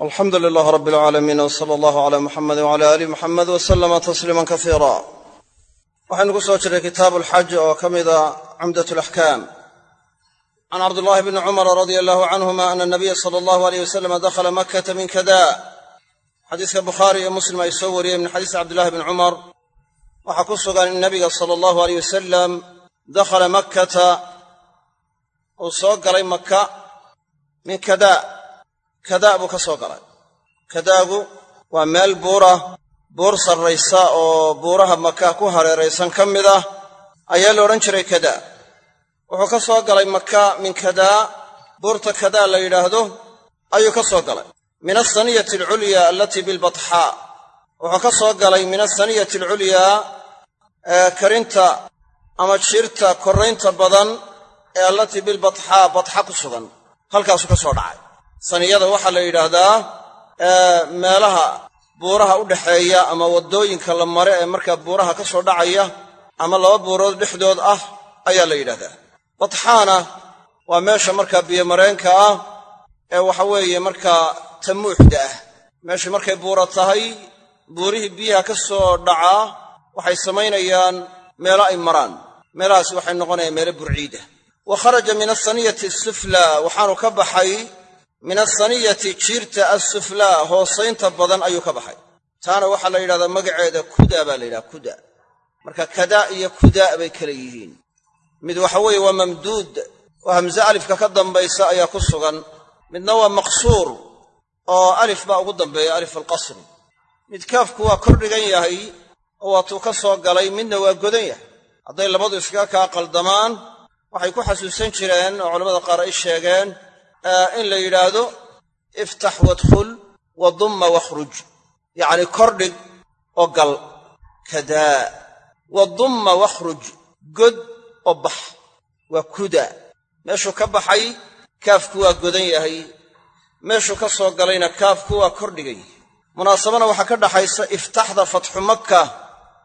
alxamdu lilaah rab alcaalamiin w sala allahu cala muxamedi wcala aali muxamed w salama tasliiman kasiira waxaynu ku soo jirray kitaabu alxaj oo ka mida cumdat alaxkaam can cabdullahi bni cumara radia allahu canhuma ana nabiya sala allahu aleyh wasalama dakhala makkata min kada. Xadiiska bukhaari iyo muslim ay soo wariyeen min xadiisi cabdillahi bni cumar waxaa ku sugan in nabiga sala allahu aleyh wasalam dakhala makkata soo galay maka min kada kadaa buu ka soo galay. Kadaagu waa meel buura buur sarraysa oo buuraha maka ku hareeraysan ka mid ah ayaa la odhan jiray kadaa. Wuxuu ka soo galay maka min kadaa buurta kadaa la yidhaahdo ayuu ka soo galay. Min asaniyati alculyaa alatii bilbatxaa wuxuu ka soo galay min asaniyati alculyaa ee karinta ama jiirta korraynta badan ee allatii bilbatxaa batxa ku sugan. Halkaasuu ka soo dhacay saniyada waxaa la yidhaahdaa meelaha buuraha u dhaxeeya ama waddooyinka la mare ee markaa buuraha ka soo dhacaya ama laba buurood dhexdood ah ayaa la yidhahdaa batxaana waa meesha markaa biyomareenka ah ee waxa weeye markaa tamuuxda ah. Meesha markay buura tahay buurihii biyaha ka soo dhacaa waxay samaynayaan meelo ay maraan. Meelahaasi waxay noqonayaan meelo burciida wa kharaja min asaniyati asuflaa waxaanu ka baxay min asaniyati jiirta assuflaa hoosaynta badan ayuu ka baxay. Taana waxaa la yidhahdaa magaceeda kuda baa la yidhaha kuda. Marka kadaa iyo kudaa bay kala yihiin. Mid waxa weeye waa mamduud oo hamse alifka ka dambaysa ayaa ku sugan. Midna waa maqsuur oo alif baa ugu dambeeya alif alqasri mid kaafku waa kor dhigan yahay oo waatuu ka soo galay midna waa godan yahay. Hadday labadu iskaga kaa qaldamaan waxay ku xasuusan jireen oo culamada qaar ay sheegeen in la yidhaahdo iftax wadkhul wa dumma wakhruj. Yacni kordhig oo gal. Kadaa. Wa dumma wakhruj. God oo bax. Waa kuda. Meeshuu ka baxay kaafku waa godan yahay. Meeshuu ka soo galayna kaafku waa kordhigan yahay munaasabana waxaa ka dhaxaysa iftaxda fatxu makka.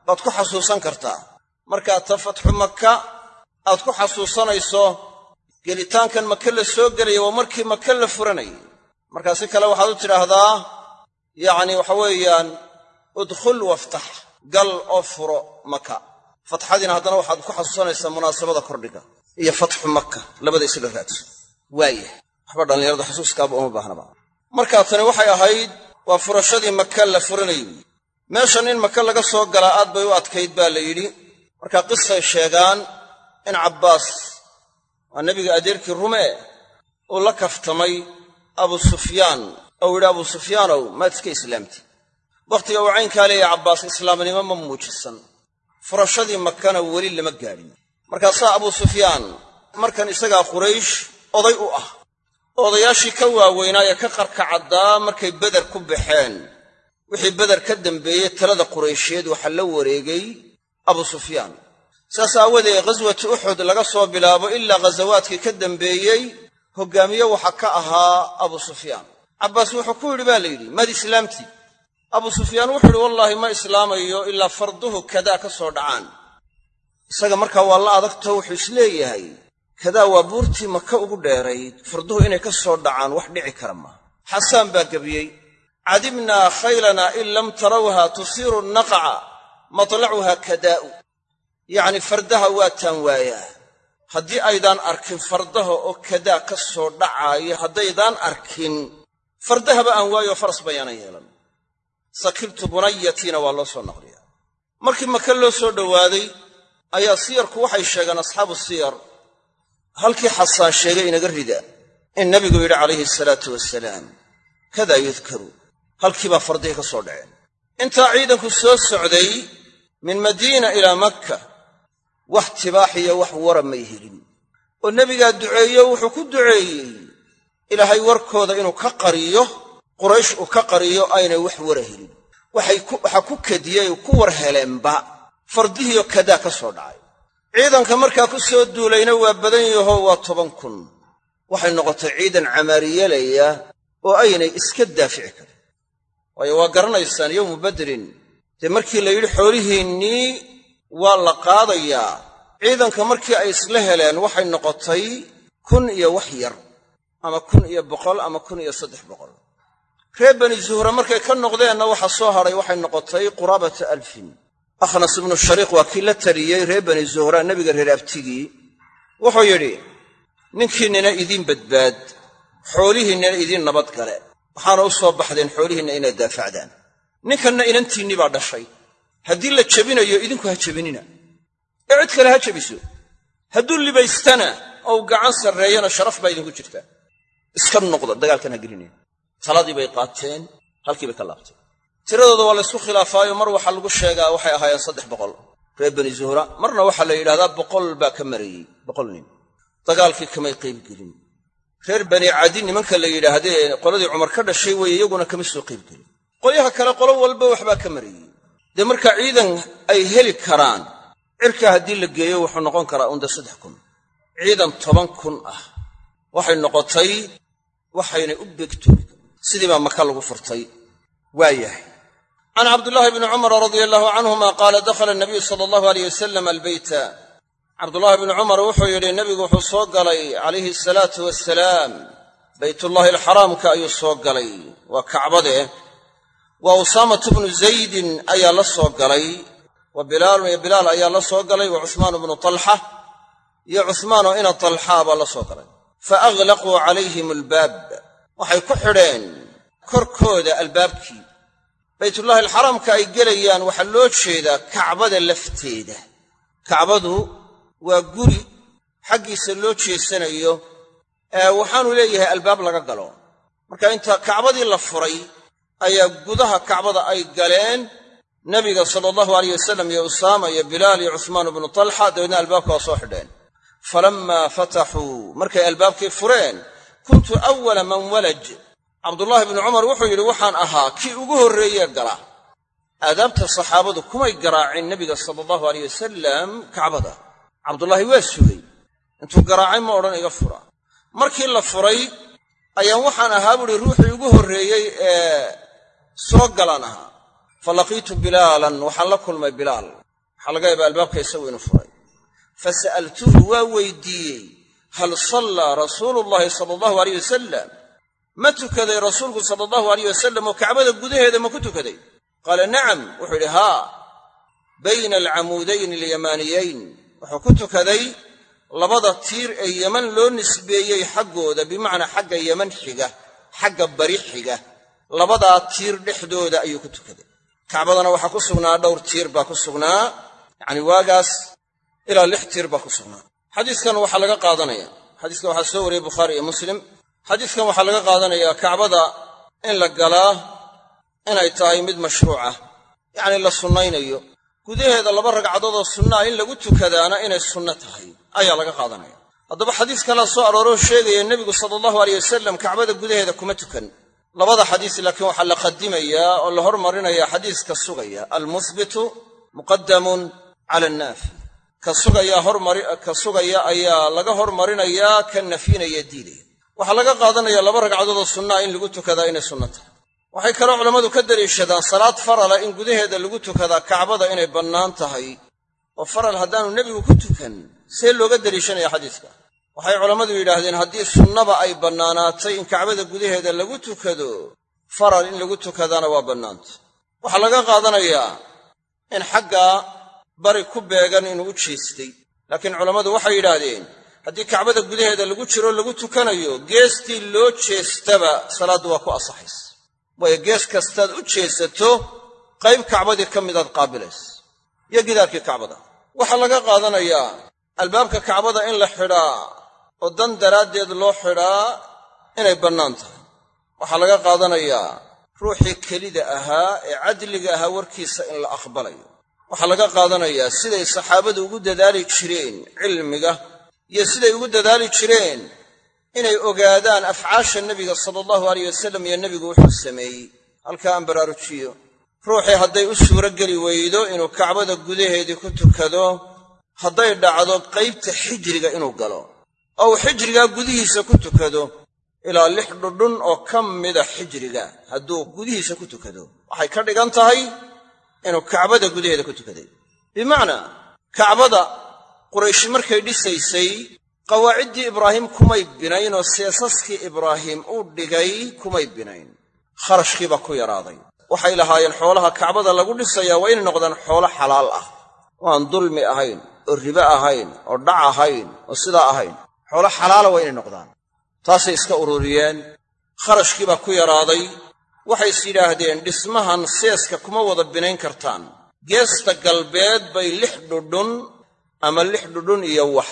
Baad ku xasuusan kartaa. Markaa ta fatxu makka aad ku xasuusanayso gelitaankan maka la soo gelaya waa markii maka la furanayay markaa si kale waxaad u tidhaahdaa yacni waxa weeyaan udkhul waftax gal oo furo maka fatxadiina haddana waxaad ku xasuusanaysaa munaasabada kordhiga iyo fatxu makka. Labada isla raadso. Waayah waxba dhallinyaradu xasuuskaaba uma baahnaba markaa tani waxay ahayd waa furashadii maka la furanayay wy meeshan in maka laga soo galaa aad bay u adkayd baa la yidhi. Markaa qisay sheegaan in cabbaas waa nebiga adeerkii rumee uu la kaftamay abu sufyaan. Ou yidhi abu sufyaanow maad iska islaamtid wakhtiga uu caynkaa leeyahay cabbaas islaamnimo ma muujisan furashadii makana weli lama gaadhin markaasaa abu sufyaan markan isagaa quraysh oday u ah. Odayaashii ka waaweynaa ee ka qarkacaddaa markay beder ku baxeen. Wixii beder ka dambeeyey talada quraysheed waxaa la wareegay abu sufyaan saas aawadeed ghaswati uxud laga soo bilaabo ilaa ghasawaadkii ka dambeeyey hoggaamiye waxaa ka ahaa abu sufyaan. Cabbaas wuxuu ku yidhi baa la yidhi maad islaamti abu sufyaan wuxuu yidhi wallaahi ma islaamayo ilaa farduhu kadaa ka soo dhacaan. Isaga markaa waa la adagto wuxuu is leeyahay kadaa waa buurtii maka ugu dheerayd farduhu inay ka soo dhacaan wax dhici kara maaha xasaan baa gebiyey cadibnaa khaylanaa in lam tarawha tusiiru naqaca matlacuha kadaa'u yacni fardaha waa taan waayaa haddii aydaan arkin fardaha oo kadaa ka soo dhacaaya haddaydaan arkin fardahaba aan waayo faras bayaanan yeelan. Sakiltu bunayatiina waa loo soo naqliyaa. Markii maka loo soo dhowaaday ayaa siyarku waxay sheegeen asxaabu siyar halkii xasaan sheegay inaga rida in nebigu yidhi calayhi asalaatu wasalaam kadaa yudkaru halkii baa fardihii ka soo dhaceen. Intaa ciidanku soo socday min madiina ilaa makka wax tibaaxiyo wax wara may helin. Oo nebigaa duceeyo wuxuu ku duceeyey ilaahay warkooda inuu ka qariyo quraysh uu ka qariyo aynay wax wara helin. Waxaa ku kadiyey ku war heleenba fardihiioo kadaa ka soo dhacay. Ciidanka markaa ku soo duulayna waa badan yaho waa toban kun. Waxay noqotay ciidan camaariyelaya oo aynay iska daafici karin. Waayo waa garanaysaan yowmu badrin. Dee markii la yidhi xoolihiinnii waa la qaadayaa ciidanka markii ay isla heleen waxay noqotay kun iyo wax yar ama kun iyo boqol ama kun iyo saddex boqol. Reer bani zuhra markay ka noqdeenna waxa soo hadhay waxay noqotay quraabata alfin. Akhnas ibnu shariiq waa kii la tariyey reer bani zuhra nebiga reer abtigii wuxuu yidhi ninkiinnina idiin badbaad xoolihiinnina idiin nabad gale. Waxaana u soo baxdeen xoolihiinna inaad daafacdaan. Ninkanna inantiinnii baa dhashay haddii la jebinayo idinku ha jebinina. Ee cid kale ha jebiso. Hadduu libaystana ou gacan sarreeyana sharaf baa idinku jirtaa iska noqda dagaalkan ha gelinaya taladii bay qaateen halkii bay ka laabteen. Tiradooda waa laysku khilaafaayo. Mar waxaa lagu sheegaa waxay ahaayeen saddex boqol. Reer bani zuhra marna waxaa la yidhahdaa boqol baa ka marayey boqol nin. Dagaalkii kamay qaybgelin reer bani cadi nimanka la yidhaahdee qoladii cumar ka dhashay weeye iyaguna kama soo qaybgelin qolyaha kale qolo walba waxbaa ka marayey dee marka ciidan ay heli karaan cirka haddii la geeyo wuxuu noqon karaa unda saddex kun. Ciidan toban kun ah. Waxay noqotay waxaynay u beegtoomi sidii baa maka lagu furtay. Waa yahay. Can cabdulaahi bni cumara radia allahu canhuma qaala dakhala nabiyu sala allahu aleyh wasalam albeyta cabdulaahi bni cumar wuxuu yidhi nebigu wuxuu soo galay calayhi asalaatu wasalaam baytullaahi alxaraamka ayuu soo galay. Waa kacbadee wa usaamatu bnu zaydin ayaa la soo galay wa bilaalun iyo bilaal ayaa la soo galay wa cuhmaanu bnu talxa iyo cuhmaanoo ina talxaa baa la soo galay. Fa aglaquu calayhim albaab. Waxay ku xidheen korkooda albaabkii. Baytullaahi alxaraamka ay gelayaan waxaa loo jeedaa kacbada lafteeda. Kacbadu waa guri xaggiisa loo jeesanayo waxaanu leeyahay albaab laga galo. Marka inta kacbadii la furay ayaa gudaha kacbada ay galeen. Nebiga sala allahu alayh wasalam iyo usaama iyo bilaal iyo cuhmaan bnu talxa dabeedna albaabka waa soo xidheen. Falammaa fataxuu markay albaabkii fureen kuntu awala man walaj. Cabdullaahi bnu cumar wuxuu yidhi waxaan ahaa kii ugu horreeyee gala. Aadaabta saxaabadu kumay garaacin nebiga sala allahu aleyh wasalam kacbada. Cabdullaahi waa sugay. Intuu garaacay ma odhan iga fura. Markii la furay ayaan waxaan ahaa buuhi ruuxii ugu horreeyey ee soo galaan ahaa. Fa laqiitu bilaalan waxaan la kulmay bilaal. Waxaa laga yaabaa albaabka isagu inuu furay. Fa sa'altuhu waa weydiiyey hal sallaa rasuulu llaahi sala allahu aleyh wasalam ma tukaday rasuulku sala allahu aleyh wasalam oo kacbada gudaheeda ma ku tukaday? Qaala nacam. Wuxuu yidhi haa. Bayna alcamuudayni alyamaaniyayn wuxuu ku tukaday labada tiir ee yeman loo nisbeeyey xaggooda bimacnaa xagga yeman xiga xagga bari xiga labadaa tiir dhexdooda ayuu ku tukaday. Kacbadana waxaa ku sugnaa dhowr tiir baa ku sugnaa. Yacni waagaas ilaa lix tiir baa ku sugnaa. Xadiiskan waxaa laga qaadanaya xadiiskan waxaa soo wariyey bukhaari iyo muslim. Xadiiskan waxaa laga qaadanayaa kacbada in la galaa inay tahay mid mashruucah yacni la sunnaynayo. Gudaheeda laba ragcadood oo sunnaa in lagu tukadaana inay sunno tahay ayaa laga qaadanaya. Haddaba xadiis kalea soo arooroo sheegaya nebigu sala allahu aleyh wasalam kacbada gudaheeda kuma tukan labada xadiis laakiin waxaa la qadimayaa oo la hormarinayaa xadiiska sugaya. Almuhbitu muqadamun cala annaafi ka sugaya hormari ka sugaya ayaa laga hormarinayaa ka nafyinaya diidaya waxaa laga qaadanaya laba ragcadood oo sunnaa in lagu tukadaa inay sunno tahay. Waxay kaloo culammadu ka daliishadaan salaad farala in gudaheeda lagu tukadaa kacbada inay bannaan tahay. Oo faral haddaanu nebigu ku tukan see looga deliishanaya xadiiska waxay culammadu yidhaahdeen haddii sunnaba ay bannaanaatay in kacbada gudaheeda lagu tukado faral in lagu tukadaana waa bannaanta. Waxaa laga qaadanayaa in xagga bari ku beegan inuu u jeestay laakiin culammadu waxay yidhaahdeen haddii kacbada gudaheeda lagu jiro lagu tukanayo geestii loo jeestaba salaaddu waa ku asaxaysa waayo gees kastaad u jeesato qayb kacbadii ka midaad qaabilaysa iyo gidaarkii kacbada. Waxaa laga qaadanayaa albaabka kacbada in la xidhaa oo dan daraaddeed loo xidhaa inay bannaan tahay. Waxaa laga qaadanayaa ruuxii kelida ahaa ee cadliga ahaa warkiisa in la aqbalayo. Waxaa laga qaadanayaa siday saxaabadu ugu dadaali jireen cilmiga iyo siday ugu dadaali jireen inay ogaadaan afcaasha nebiga sala allahu aleyh wasalam iyo nebigu wuxuu sameeyey. Halkaa aan baraarujiyo ruuxii hadday u suuro geli weydo inuu kacbada gudaheedii ku tukado hadday dhacdo qaybta xijriga inuu galo oo uu xijrigaa gudihiisa ku tukado ilaa lix dhudhun oo ka mida xijriga. Hadduu gudihiisa ku tukado waxay ka dhigan tahay inuu kacbada gudaheeda ku tukaday. Bimacnaa kacbada qurayshi markay dhisaysay qawaaciddii ibraahim kumay binayn oo seesaskii ibraahim uu dhigay kumay binayn. Kharashkiibaa ku yaraaday. Waxay lahaayeen xoolaha kacbada lagu dhisayaa waa inay noqdaan xoolo xalaal ah. Oo aan dulmi ahayn oo ribe ahayn oo dhac ahayn oo sidaa ahayn xoolo xalaala waa inay noqdaan. Taasay iska ururiyeen. Kharashkiibaa ku yaraaday. Waxay is yidhaahdeen dhismahan seeska kuma wada binayn kartaan. Geesta galbeed bay lix dhudhun ama lix dhudhun iyo wax.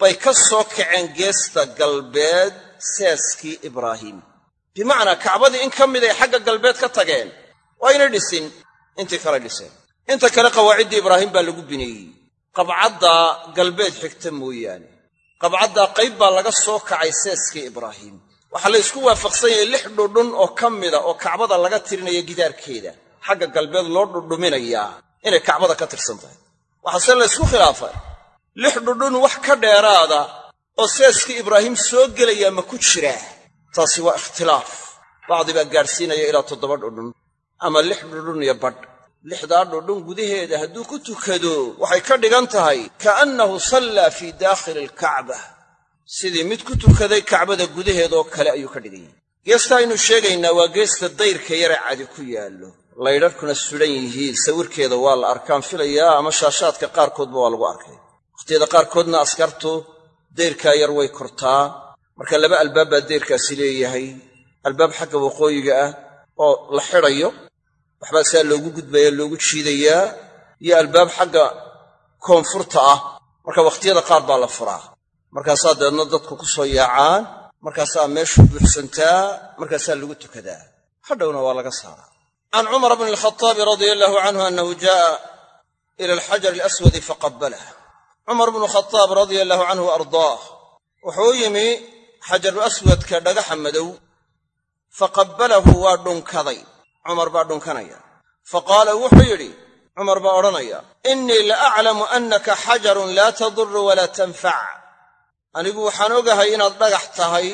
Bay ka soo kaceen geesta galbeed seeskii ibraahiim bimacnaa kacbadii in ka mid ay xagga galbeed ka tageen. Waa aynay dhisin. Intii kale dhiseen. Inta kale qawaaciddii ibraahim baa lagu bineeyey qabcaddaa galbeed xigta mooyaane qabcaddaa qayb baa laga soo kacay seeskii ibraahiim waxaa la ysku waafaqsan yahay lix dhudhun oo ka mida oo kacbada laga tirinaya gidaarkeeda. Xagga galbeed loo dhudhuminayaa inay kacbada ka tirsan tahay. Waxaase la ysku khilaafay. Lix dhudhun wax ka dheeraada oo seeskii ibraahim soo gelayaa ma ku jiraa taasi waa ikhtilaaf. Bacdi baa gaadhsiinaya ilaa toddoba dhudhun ama lix dhudhun iyo badh lixdaa dhudhun gudaheeda hadduu ku tukado waxay ka dhigan tahay ka'annahu sallaa fii daakhili alkacba sidii mid ku tukaday kacbada gudaheedoo kale ayuu ka dhigan yahay. Geesta aynu sheegaynaa waa geesta dayrka yare cadi ku yaallo. Laydharhkuna sudhan yihiin sawirkeeda waa la arkaan filayaa ama shaashaadka qaarkoodba waa lagu arkay. Wakhtiyada qaarkoodna askartu dayrkaa yar way kortaa. Marka laba albaab baa dayrkaasi leeyahay. Albaab xagga waqooyiga ah oo la xidhayo waxbaa sidaa loogu gudbaya loogu jiidayaa iyo albaab xagga koonfurta ah. Marka wakhtiyada qaar baa la furaa. Markaasaa dabeedna dadku ku soo yaacaan markaasaa meeshu buuxsantaa markaasaa lagu tukadaa. Hadhowna waa laga saaraa. Can cumar bni alkhaaabi radia allaahu canhu annahu jaa'a ila alxajar alaswadi faqabbalah cumar bnu khadaab radia allaahu canhu wa ardaah. Wuxuu yimi xajaru aswadka dhagaxa madow faqabbalahu waa dhunkaday cumar baa dhunkanaya. Fa qaala wuxuu yidhi cumar baa odhanaya innii la aclamu annaka xajarun laa taduru walaa tanfac. Anigu waxaan ogahay inaad dhagax tahay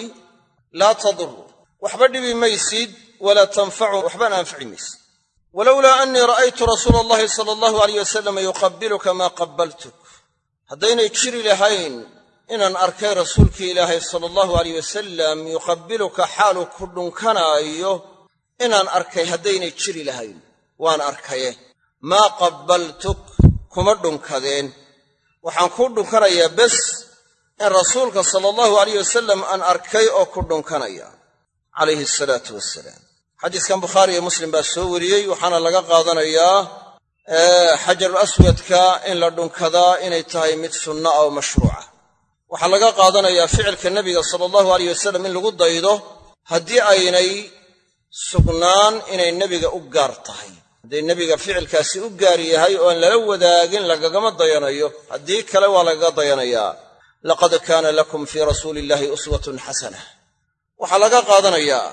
laa taduru waxba dhibi maysid walaa tanfacu waxbana anfaci maysid. Walowlaa annii ra'aytu rasuula allahi sala allahu alayh wasalam yuqabbiluka maa qabbaltuk. Haddaynay jiri lahayn inaan arkay rasuulkii ilaahay sala allahu alayh wasalam yuqabbiluka xaaluu ku dhunkanaayo inaan arkay haddaynay jiri lahayn waan arkaye. Maa qabbaltuk kuma dhunkadeen. Waxaan kuu dhunkanayaa bes in rasuulka sala allahu alayh wasalam aan arkay oo ku dhunkanaya calayhi asalaatu wasalaam xadiiskan bukhaari iyo muslim baa soo wariyey waxaana laga qaadanayaa xajarul aswadka in la dhunkadaa inay tahay mid sunna oo mashruuca. Waxaa laga qaadanayaa ficilka nebiga sala allahu alayh wasalam in lagu daydo haddii aynay sugnaan inay nebiga u gaar tahay. Hadday nebiga ficilkaasi u gaar yahay oo aan lala wadaagin lagagama dayanayo. Haddii kale waa lagaga dayanayaa. Laqad kaana lakum fii rasuuli illahi uswatun xasana. Waxaa laga qaadanayaa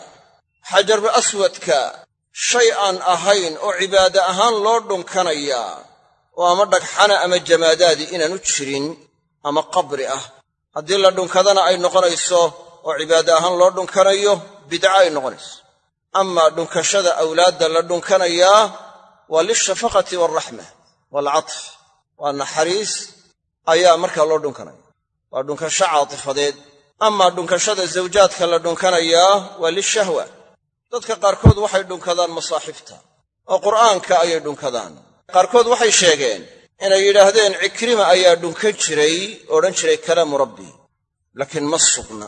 xajaru aswadka shay aan ahayn oo cibaade ahaan loo dhunkanayaa oo ama dhagxana ama jamaadaadii inaanu jirin ama qabri ah. Haddii la dhunkadana ay noqonayso oo cibaade ahaan loo dhunkanayo bidca ay noqonayso amaa dhunkashada awlaadda la dhunkanayaa waa lilshafaqati waalraxma waalcatf waa naxariis ayaa markaa loo dhunkanaya. Waa dhunkasho caatifadeed. Amaa dhunkashada zawjaadka la dhunkanayaa waa lilshahwa dadka qaarkood waxay dhunkadaan masaaxifta oo qur'aanka ayay dhunkadaan. Qaarkood waxay sheegeen inay yidhaahdeen cikrima ayaa dhunkan jiray odhan jiray kalaamu rabbi laakiin ma sugna.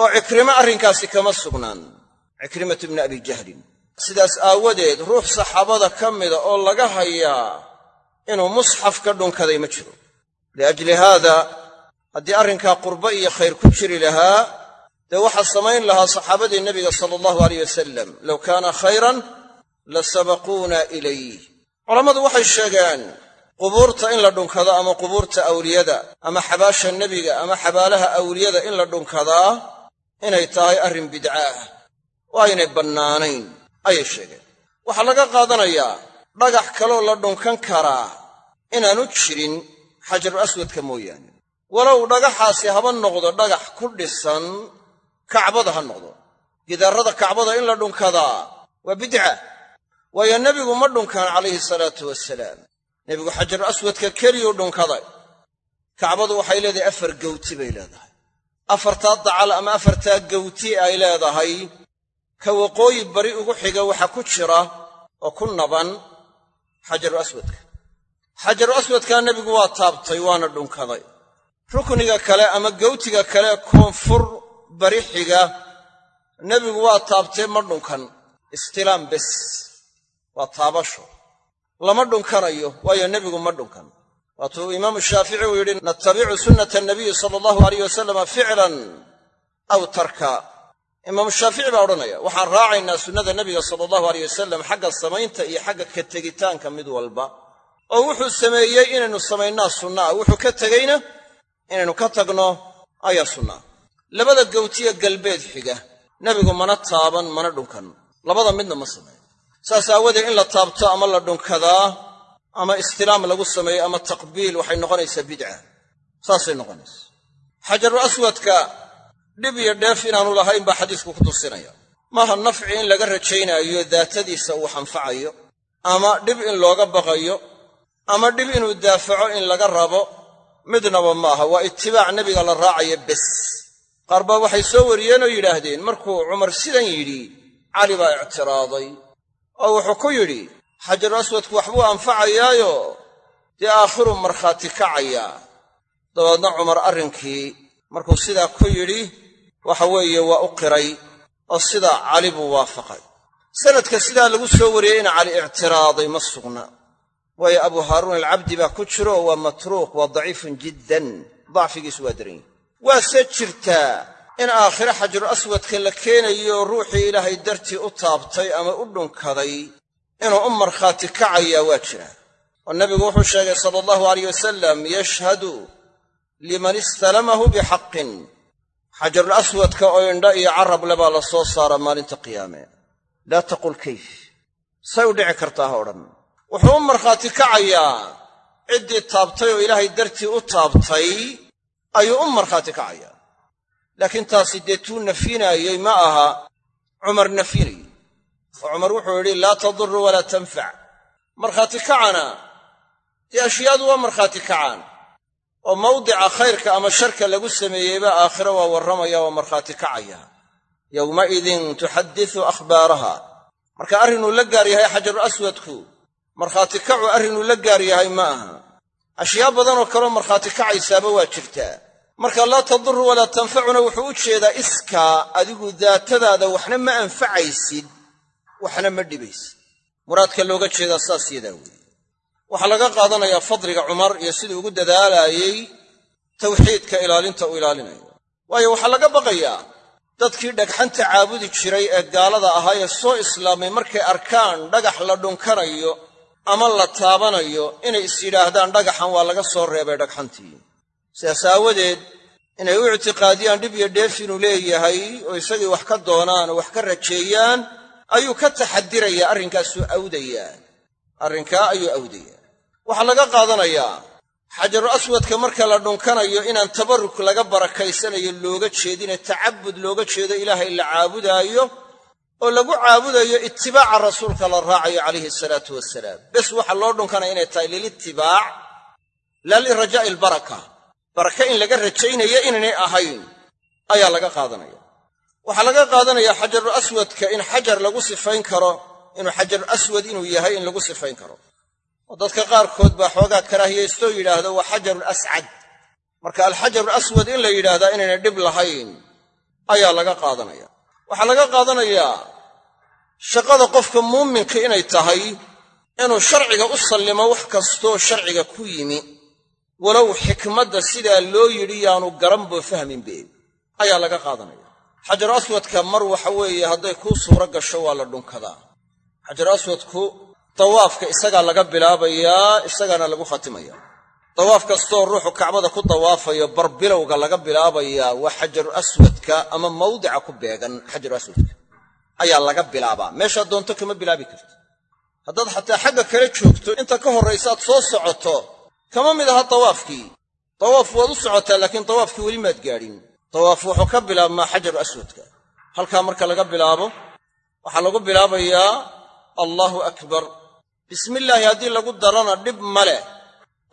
Oo cikrimo arrinkaasi kama sugnaan cikrimatu bni abi jahlin. Sidaas aawadeed ruux saxaabada ka mida oo laga hayaa inuu musxaf ka dhunkaday ma jiro. Liajli haada haddii arrinkaa qurbo iyo khayr ku jiri lahaa dee waxaa samayn lahaa saxaabadii nebiga sala allahu alayh wasalam low kaana khayran la sabaquuna ilayh culammadu waxay sheegeen qubuurta in la dhunkado ama qubuurta awliyada ama xabaasha nebiga ama xabaalaha awliyada in la dhunkadaa inay tahay arrin bidca ah oo aynay bannaanayn ayay sheegeen. Waxaa laga qaadanayaa dhagax kaloo la dhunkan karaa inaanu jirin xajaru aswadka mooyaane. Walow dhagaxaasi haba noqdo dhagax ku dhisan kacbada ha noqdo. Gidaarada kacbada in la dhunkadaa waa bidca. Waayo nebigu ma dhunkan calayhi salaatu wasalaam nebigu xajaru aswadka keliyuu dhunkaday. Kacbadu waxay leedahay afar gawti bay leedahay. Afartaa dacal ama afartaa gawti ay leedahay ka waqooyi bari ugu xiga waxaa ku jira oo ku naban xajaru aswadka. Xajaru aswadkaa nebigu waa taabtay waana dhunkaday. Rukniga kale ama gawtiga kale koonfur bari xiga nebigu waa taabtee ma dhunkan. Istilaam bes waa taabasho. Lama dhunkanayo waayo nebigu ma dhunkan. Waatuu imaamu shaafici uu yidhi natabicu sunnata anabiyi sala allahu alayh wasalama ficlan aw tarka imaamu shaafici baa odhanaya waxaan raacaynaa sunnada nebiga sala allahu aleyh wasalam xagga samaynta iyo xagga ka tegitaanka mid walba. Oo wuxuu sameeyey inaynu samaynaa sunna wuxuu ka tegeyna inaynu ka tagno ayaa sunnaa. Labada gawtiya galbeed xiga. Nebigu mana taaban mana dhunkan. Labada midna ma sameeyo. Saas aawadeed in la taabto ama la dhunkadaa ama istilaam lagu sameeyo ama taqbiil waxay noqonaysaa bidca. Saasay noqonaysa xajaru aswadka dhib iyo dheef inaanu lahayn baa xadiisku ku tusinaya maaha nafci in laga rajaynaayo daatadiisa uu xanfacayo ama dhib in looga baqayo ama dhib inuu daafaco in laga rabo midnaba maaha. Waa itibaac nebiga la raacayo bes. Qaar baa waxay soo wariyeen oo yidhaahdeen markuu cumar sidan yidhi cali baa ictiraaday. Oo wuxuu ku yidhi xajaru aswadku waxbuu anfacayaayo dee aakhiruu markhaati kacayaa. Dabeedna cumar arrinkii markuu sidaa ku yidhi waxa weeye waa u qiray oo sidaa cali buu waafaqay. Sanadka sidaa lagu soo wariyey in cali ictiraaday ma sugna. Waayo abu haaruun alcabdi baa ku jiro waa matruuq waa daciifun jiddan dacfigiisu waa daran yahy waase jirtaa in aakhire xajaru aswadka la keenayo ruuxii ilaahay dartii u taabtay ama u dhunkaday inuu u markhaati kacayaa waa jiraa oo nebigu wuxuu sheegay sala allahu alayh wasalam yashhadu liman istalamahu bixaqin xajarul aswadka oo indha iyo carab le baa la soo saara maalinta qiyaame. Laa taqul kayf. Say u dhici kartaa ha odhan. Wuxuu u markhaati kacayaa. Ciddii taabtay oo ilaahay dartii u taabtay ayuu u markhaati kacayaa. Laakiin taasi dee tuu nafyinaayey ma aha cumar nafyinayey oo cumar wuxuu yidhi laa taduru walaa tanfac markhaati kacana. Dee ashyaadu waa markhaati kacaan oo mawdica khayrka ama sharka lagu sameeyeyba aakhiro waa warramaya waa markhaati kacaya. Yowmaidin tuxaddisu akhbaaraha. Marka arrinuu la gaar yahay xajaru aswadku markhaati kacu arrinuu la gaar yahay ma aha. Ashyaa badanoo kaleo markhaati kacaysaaba waa jirtaa marka laa taduru walaa tanfacuna wuxuu u jeedaa iskaa adigu daatadaada waxna ma anfacaysid waxna ma dhibaysid. Muraadka looga jeedaa saas yadaa weeye waxaa laga qaadanayaa fadliga cumar iyo siduu ugu dadaalaayey tawxiidka ilaalinta uu ilaalinayo. Waayo waxaa laga baqayaa dadkii dhagxanta caabudi jiray ee gaalada ahaa ee soo islaamay markay arkaan dhagax la dhunkanayo ama la taabanayo inay is yidhaahdaan dhagaxan waa laga soo reebay dhagxantii. Sidaas aawadeed inay u ictiqaadiyaan dhib iyo dheef inuu leeyahay oo isagii wax ka doonaan oo wax ka rajeeyaan ayuu ka taxadirayaa arrinkaasuu awdayaa. Arrinkaa ayuu awdayaa waxaa laga qaadanayaa xajaru aswadka marka la dhunkanayo inaan tabarruk laga barakaysanayo looga jeedine tacabud looga jeedo ilaahay la caabudaayo oo lagu caabudayo itibaaca rasuulka la raacayo calayhi salaatu wasalaam bes waxa loo dhunkanaya inay tahay lilitibaac laa lirajaa'i albaraka baraka in laga rajaynayo inaynay ahayn ayaa laga qaadanaya. Waxaa laga qaadanaya xajaru aswadka in xajar lagu sifayn karo inuu xajaru aswad inuu yahay in lagu sifayn karo oo dadka qaarkood baa xoogaa karaahiyaystooo yidhaahdo waa xajarul ascad marka alxajaru aswad in la yidhaahdaa inaynay dhib lahayn ayaa laga qaadanaya. Waxaa laga qaadanayaa shaqada qofka muuminka inay tahay inuu sharciga u sallimo wax kastoo sharciga ku yimi. Walow xikmadda sidaa loo yidhi yaanu garanboo fahminbe ayaa laga qaadanaya. Xajaru aswadka mar waxa weeye hadday kuu suuro gasho waa la dhunkadaa. Xajaru aswadku dawaafka isagaa laga bilaabayaa isagaana lagu khatimaya. Dawaaf kastoo ruuxu kacbada ku dawaafayo barbilowga laga bilaabayaa waa xajaru aswadka ama mawdica ku beegan xajaru aswadka. Ayaa laga bilaabaa. Meeshaad doonto kama bilaabi karti haddaad xataa xagga kale joogto inta ka horraysaad soo socoto kama mid aha dawaafkii dawaaf waad u socotaa laakiin dawaafkii weli maad gaadhin. Dawaaf wuxuu ka bilaabmaa xajaru aswadka. Halkaa marka laga bilaabo waxaa lagu bilaabayaa allaahu akbar bismillaahi haddii lagu darana dhib ma leh.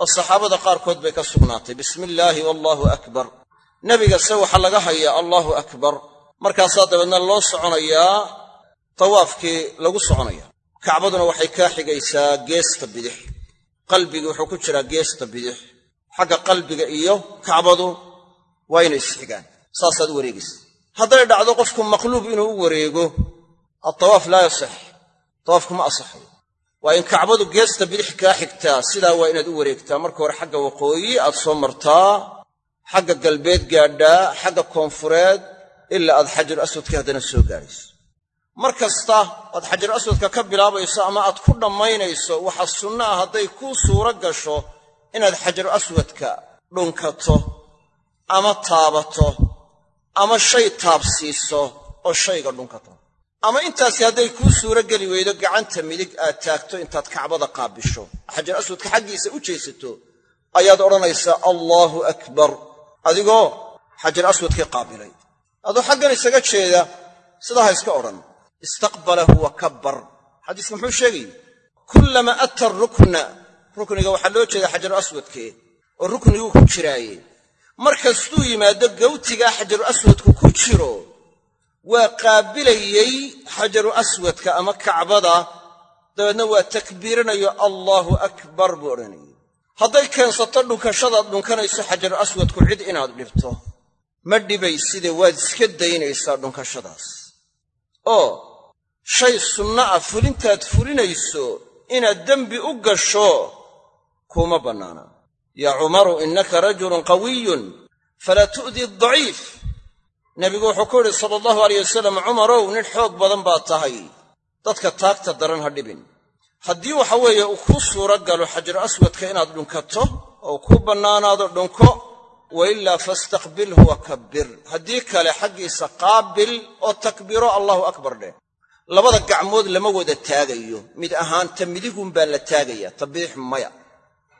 Oo saxaabada qaarkood bay ka sugnaatay. Bismillaahi wallaahu akbar. Nebigase waxaa laga hayaa allaahu akbar. Markaasaa dabeedna loo soconayaa tawaafkii lagu soconaya kacbaduna waxay kaa xigaysaa geesta bidix. Qalbigii wuxuu ku jiraa geesta bidix. Xagga qalbiga iyo kacbadu waa inay isxigaan saasaad u wareegaysa hadday dhacdo qofku maqluub inuu u wareego altawaaf laa yasax tawaafku ma asaxayo waa in kacbadu geesta bidix kaa xigtaa sidaa waa inaad u wareegtaa. Marka hore xagga waqooyi aad soo martaa xagga galbeed gaadhaa xagga koonfureed ilaa aad xajaru aswadkii haddana soo gaadhayso mar kasta aad xajaru aswadka ka bilaabayso ama aad ku dhammaynayso waxaa sunno ah hadday kuu suuro gasho inaad xajaru aswadka dhunkato ama taabato ama shay taabsiiso oo shayga dhunkato ama intaasi hadday kuu suuro geli weydo gacanta midig aad taagto intaad kacbada qaabisho. Xajar aswadka xaggiisa u jeesato ayaad odhanaysaa allaahu akbar. Adigoo xajar aswadkii qaabilay. Adoo xaggan isaga jeeda sidaa ha iska odhan. Istaqbalahu wa kabbar. Xadiiska muxuu sheegayey kullama ata rukna. Rukniga waxaa loo jeeda xajaru aswadkee oo rukniguu ku jiraaye. Mar kastuu yimaado gawtigaa xajaru aswadku ku jiro waa qaabilayey xajaru aswadka ama kacbada. Dabeedna waa takbiiranayo allaahu akbar buu odhanayay hadday keensato dhunkashadaad dhunkanayso xajaru aswadku cid inaad dhibto. Ma dhibayside waad iska daynaysaa dhunkashadaas oo shay sunno ah fulintaad fulinayso inaad dembi u gasho kuuma bannaana. Yaa cumaru innaka rajulun qawiyun falaa tu'di daciif nebigu wuxuu ku yidhi sala allahu alayh wasalam cumarow nin xoog badan baad tahay. Dadka taagta daran ha dhibin. Haddii waxa weeye uu kuu suuro galo xajaru aswadka inaad dhunkato oo kuu bannaanaado dhunko wa ilaa fastaqbilhu wa kabbir. Haddii kale xaggiisa qaabil oo takbiro allahu akbar dheh. Labada gacmood lama wada taagayo. Mid ahaan ta midigun baa la taagaya ta bidix maya.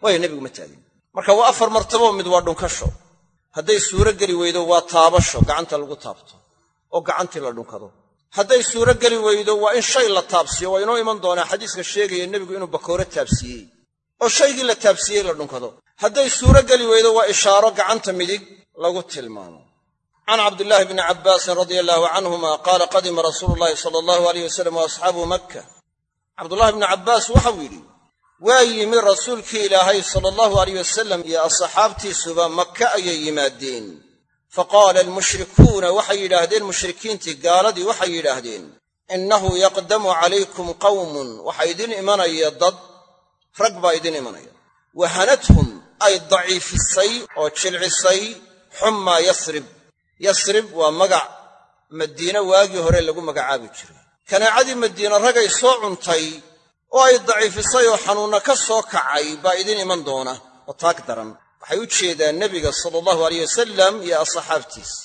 Waayo nebigu ma taagin. Marka waa afar martabo mid waa dhunkasho hadday suuro geli weydo waa taabasho gacanta lagu taabto oo gacantii la dhunkado. Hadday suuro geli weydo waa in shay la taabsiyo waa inoo iman doonaa xadiiska sheegaya nebigu inuu bakoore taabsiiyey oo shaygii la taabsiiyey la dhunkado. Hadday suuro geli weydo waa ishaaro gacanta midig lagu tilmaamo. Can cabdillaahi bni cabbaasin radia allaahu canhuma qaala qadima rasuulu llaahi sala allahu aleyh wasalam wa asxaabuhu makka. Cabdullahi bni cabbaas waxau yidhi waa yimi rasuulkii ilaahay sala allahu alayh wasalam iyo asxaabtiisuba maka ayay yimaadeen. Faqaala almushrikuuna waxay yidhaahdeen mushrikiintii gaaladii waxay yidhaahdeen innahu yaqdamu calaykum qawmun. Waxaa idin imanaya dad rag baa idin imanaya. Wahanathum ay daciifisay oo jilcisay xummaa yasrib. Yasrib waa magac. Madiine waagii hore lagu magacaabi jiray. Kanaacadii madiine ragay soo cuntay oo ay daciifisay oo xanuunna ka soo kacay baa idin iman doona oo taag daran. Waxay u jeedaan nebiga sala allahu alayh wasalam iyo asxaabtiisa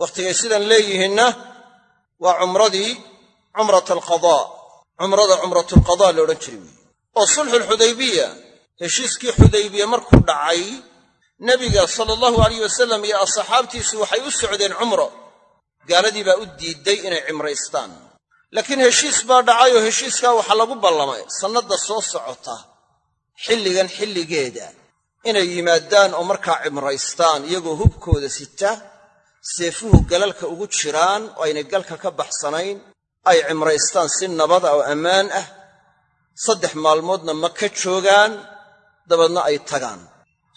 wakhtigay sidan leeyihiinna waa cumradii cumrata alqadaa cumrada cumratulqadaa la odhan jiray weeye. Oo sulxulxudaybiya heshiiskii xudaybiya markuu dhacay nebiga sala allahu alayh wasalam iyo asxaabtiisu waxay u socdeen cumro. Gaaladii baa u diidday inay cimraystaan laakiin heshiis baa dhacay oo heshiiskaa waxaa lagu ballamay. Sannadda soo socota xilligan xilligeeda inay yimaadaan oo markaa cimraystaan iyagoo hubkooda sita seefuhu galalka ugu jiraan oo aynay galka ka baxsanayn ay cimraystaan si nabada oo ammaan ah. Saddex maalmoodna ma ka joogaan dabeedna ay tagaan.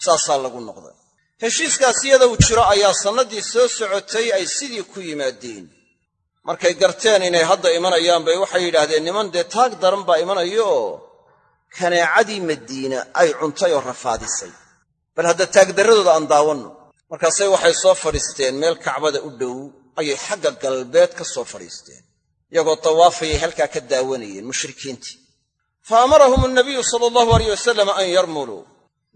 Saasaa lagu noqday. Heshiiskaas iyada uu jiro ayaa sannaddii soo socotay ay sidii ku yimaadeen markay garteen inay hadda imanayaan bay waxay yidhaahdeen niman dee taag daran baa imanaya oo kaneecadii madiina ay cuntay oo rafaadisay. Bal hadda taagdarradooda aan daawanno. Markaasay waxay soo fadhiisteen meel kacbada u dhow ayay xagga galbeed ka soo fadhiisteen iyagoo tawaafayay halkaa ka daawanayeen mushrikiintii. Fa amarahum annabiyu sala allahu alayh wasalam an yarmuluu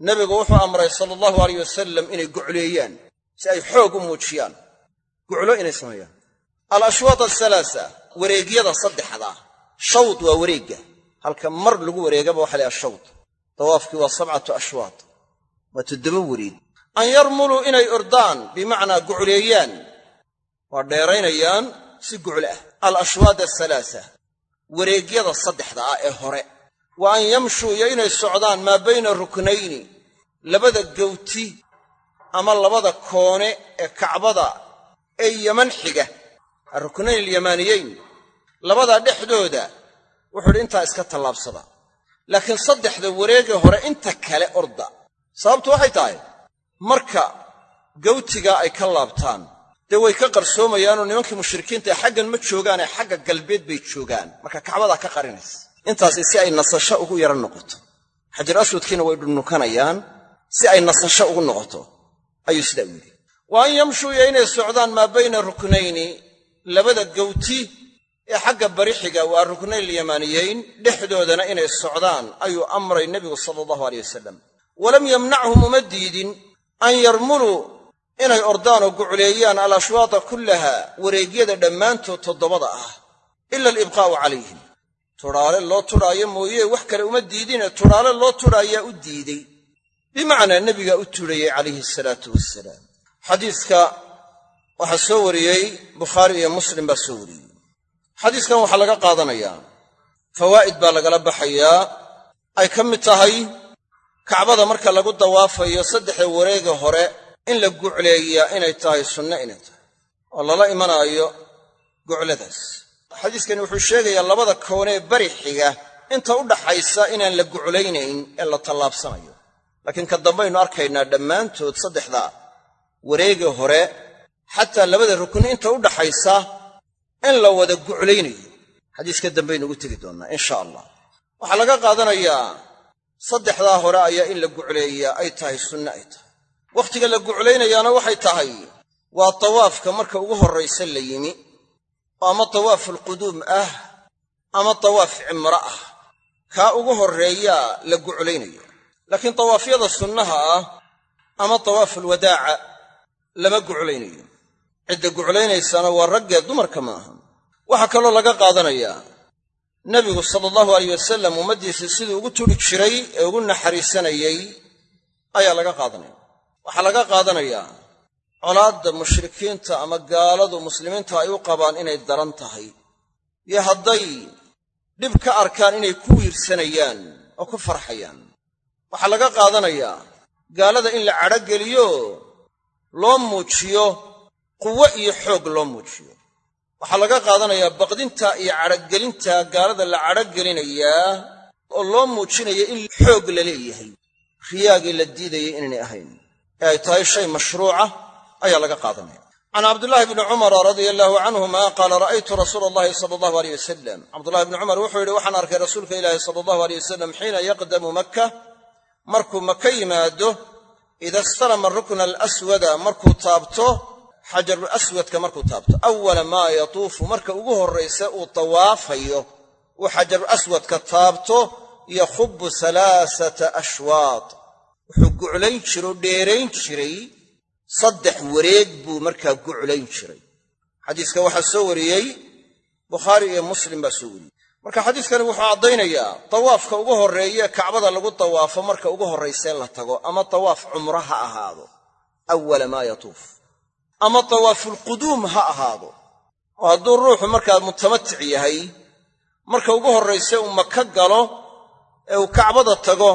nebigu wuxuu amray sala allahu alayh wasalam inay gucleeyaan si ay xoog u muujiyaan. Guclo inay sameeyaan alashwaad asalaasa wareegyada saddexdaa shawd waa wareegga. Halka mar lagu wareegaba waxa lahay ashawd dawaafkii waa sabcatu ashwaad waa toddoba wareeg. An yarmuluu inay ordaan bimacnaa gucleeyaan. Waa dheeraynayaan si guclo ah. Alashwaad asalaasa wareegyada saddexda ah ee hore. Wa an yamshuu iyo inay socdaan maa bayna ruknayni. Labada gawti ama labada koone ee kacbada ee yaman xiga aruknayn alyamaaniyeyn labadaa dhexdooda wuxuu idhi intaa iska tallaabsada. Laakiin saddexda wareegee hore inta kale orda. Sababtu waxay tahay marka gawtigaa ay ka laabtaan dee way ka qarsoomayaanoo nimankii mushrikiinta ee xaggan ma joogaanee xagga galbeed bay joogaan. Marka kacbadaa ka qarinaysa. Intaasi si ay nasasho ugu yara noqoto. Xajar aswadkiina way dhunnukanayaan. Si ay nasasho ugu noqoto ayuu sidaa u yidhi. Wa an yamshuu iyo inay socdaan maa bayna ruknayni labada gawti ee xagga barixiga waa ruknayn lyamaaniyeyn dhexdoodana inay socdaan ayuu amray nebigu sala allahu aleyh wasalam walam yamnachum uma diidin an yarmuluu inay ordaan oo gucleeyaan alashwaata kullaha wareegyada dhammaantood toddobada ah ila alibqaa'u calayhim. Tudhaale loo tudhaayo mooye wax kale uma diidine tudhaale loo tudhaayaa u diiday bimacnaa nebigaa u tudhayey calayhi asalaatu xadiiska waxaa soo wariyey bukhaari iyo muslim baa soo wariyey. Xadiiskan waxaa laga qaadanayaa fawaa'id baa lagala baxayaa ay ka mid tahay kacbada marka lagu dawaafayo saddexda wareega hore in la gucleeyaa inay tahay sunne inay tahay oo lala imanaayo gucladaas. Xadiiskani wuxuu sheegayaa labada koonee bari xiga inta u dhaxaysa inaan la guclaynayn ee la tallaabsanayo. Laakiin ka dambaynu arkaynaa dhammaantood saddexda wareega hore xataa labada rukni inta u dhaxaysa in la wada guclaynayo. Xadiiska dambaynu ugu tegi doonnaa insha allah. Waxaa laga qaadanayaa saddexdaa hore ayaa in la gucleeyaa ay tahay sunne ay tahay. Wakhtiga la guclaynayaana waxay tahay waa tawaafka marka ugu horraysa la yimi oo ama tawaafulquduum ah ama tawaaf cimro ah. Kaa ugu horreeyaa la guclaynaya laakiin tawaafyada sunnaha ah ama tawaafulwadaaca lama guclaynayo cidda guclaynaysana waa raggee dumarka ma aha. Waxaa kaloo laga qaadanayaa nebigu sala allahu alayh wasalam ummaddiisa siduu ugu tudhi jiray ee ugu naxariisanayey ayaa laga qaadanaya. Waxaa laga qaadanayaa colaadda mushrikiinta ama gaaladu muslimiinta ay u qabaan inay daran tahay. Iyo hadday dhib ka arkaan inay ku wiirsanayaan oo ku farxayaan. Waxaa laga qaadanayaa gaalada in la cadhogeliyo loo muujiyo quwo iyo xoog loo muujiyo. Waxaa laga qaadanayaa baqdinta iyo cadhogelinta gaalada la cadhogelinayaa oo loo muujinaya in xoog la leeyahay. Riyaagii la diidayay inaynay ahayn. Ee ay tahay shay mashruuca ayaa laga qaadanaya. Can cabdulahi bni cumara radia allaahu canhuma qaala ra'aytu rasuula allahi sala allahu aleyh wasalam cabdullahi bni cumar wuxuu yidhi waxaan arkay rasuulka ilaahi sala allahu aleyh wasalam xiina yaqdamu makka. Markuu maka yimaado ida istalama rukna alaswada markuu taabto xajarul aswadka markuu taabto. Awala maa yatuufu marka ugu horraysa uu tawaafayo. Uu xajarul aswadka taabto yakhubu halaasata ashwaad wuxuu guclayn jiroo dheerayn jiray. Saddex wareeg buu markaa guclayn jiray. Xadiiska waxaa soo wariyey bukhaari iyo muslim baa soo wariyey. Marka xadiiskani wuxuu caddaynayaa tawaafka ugu horreeye kacbada lagu tawaafo marka ugu horraysee la tago ama tawaaf cumro ha ahaado. Awala maa yatuuf ama tawaafulquduum ha ahaado. Oo hadduu ruuxu markaa mutamatic yahay marka ugu horrayse uu maka galo ee uu kacbada tago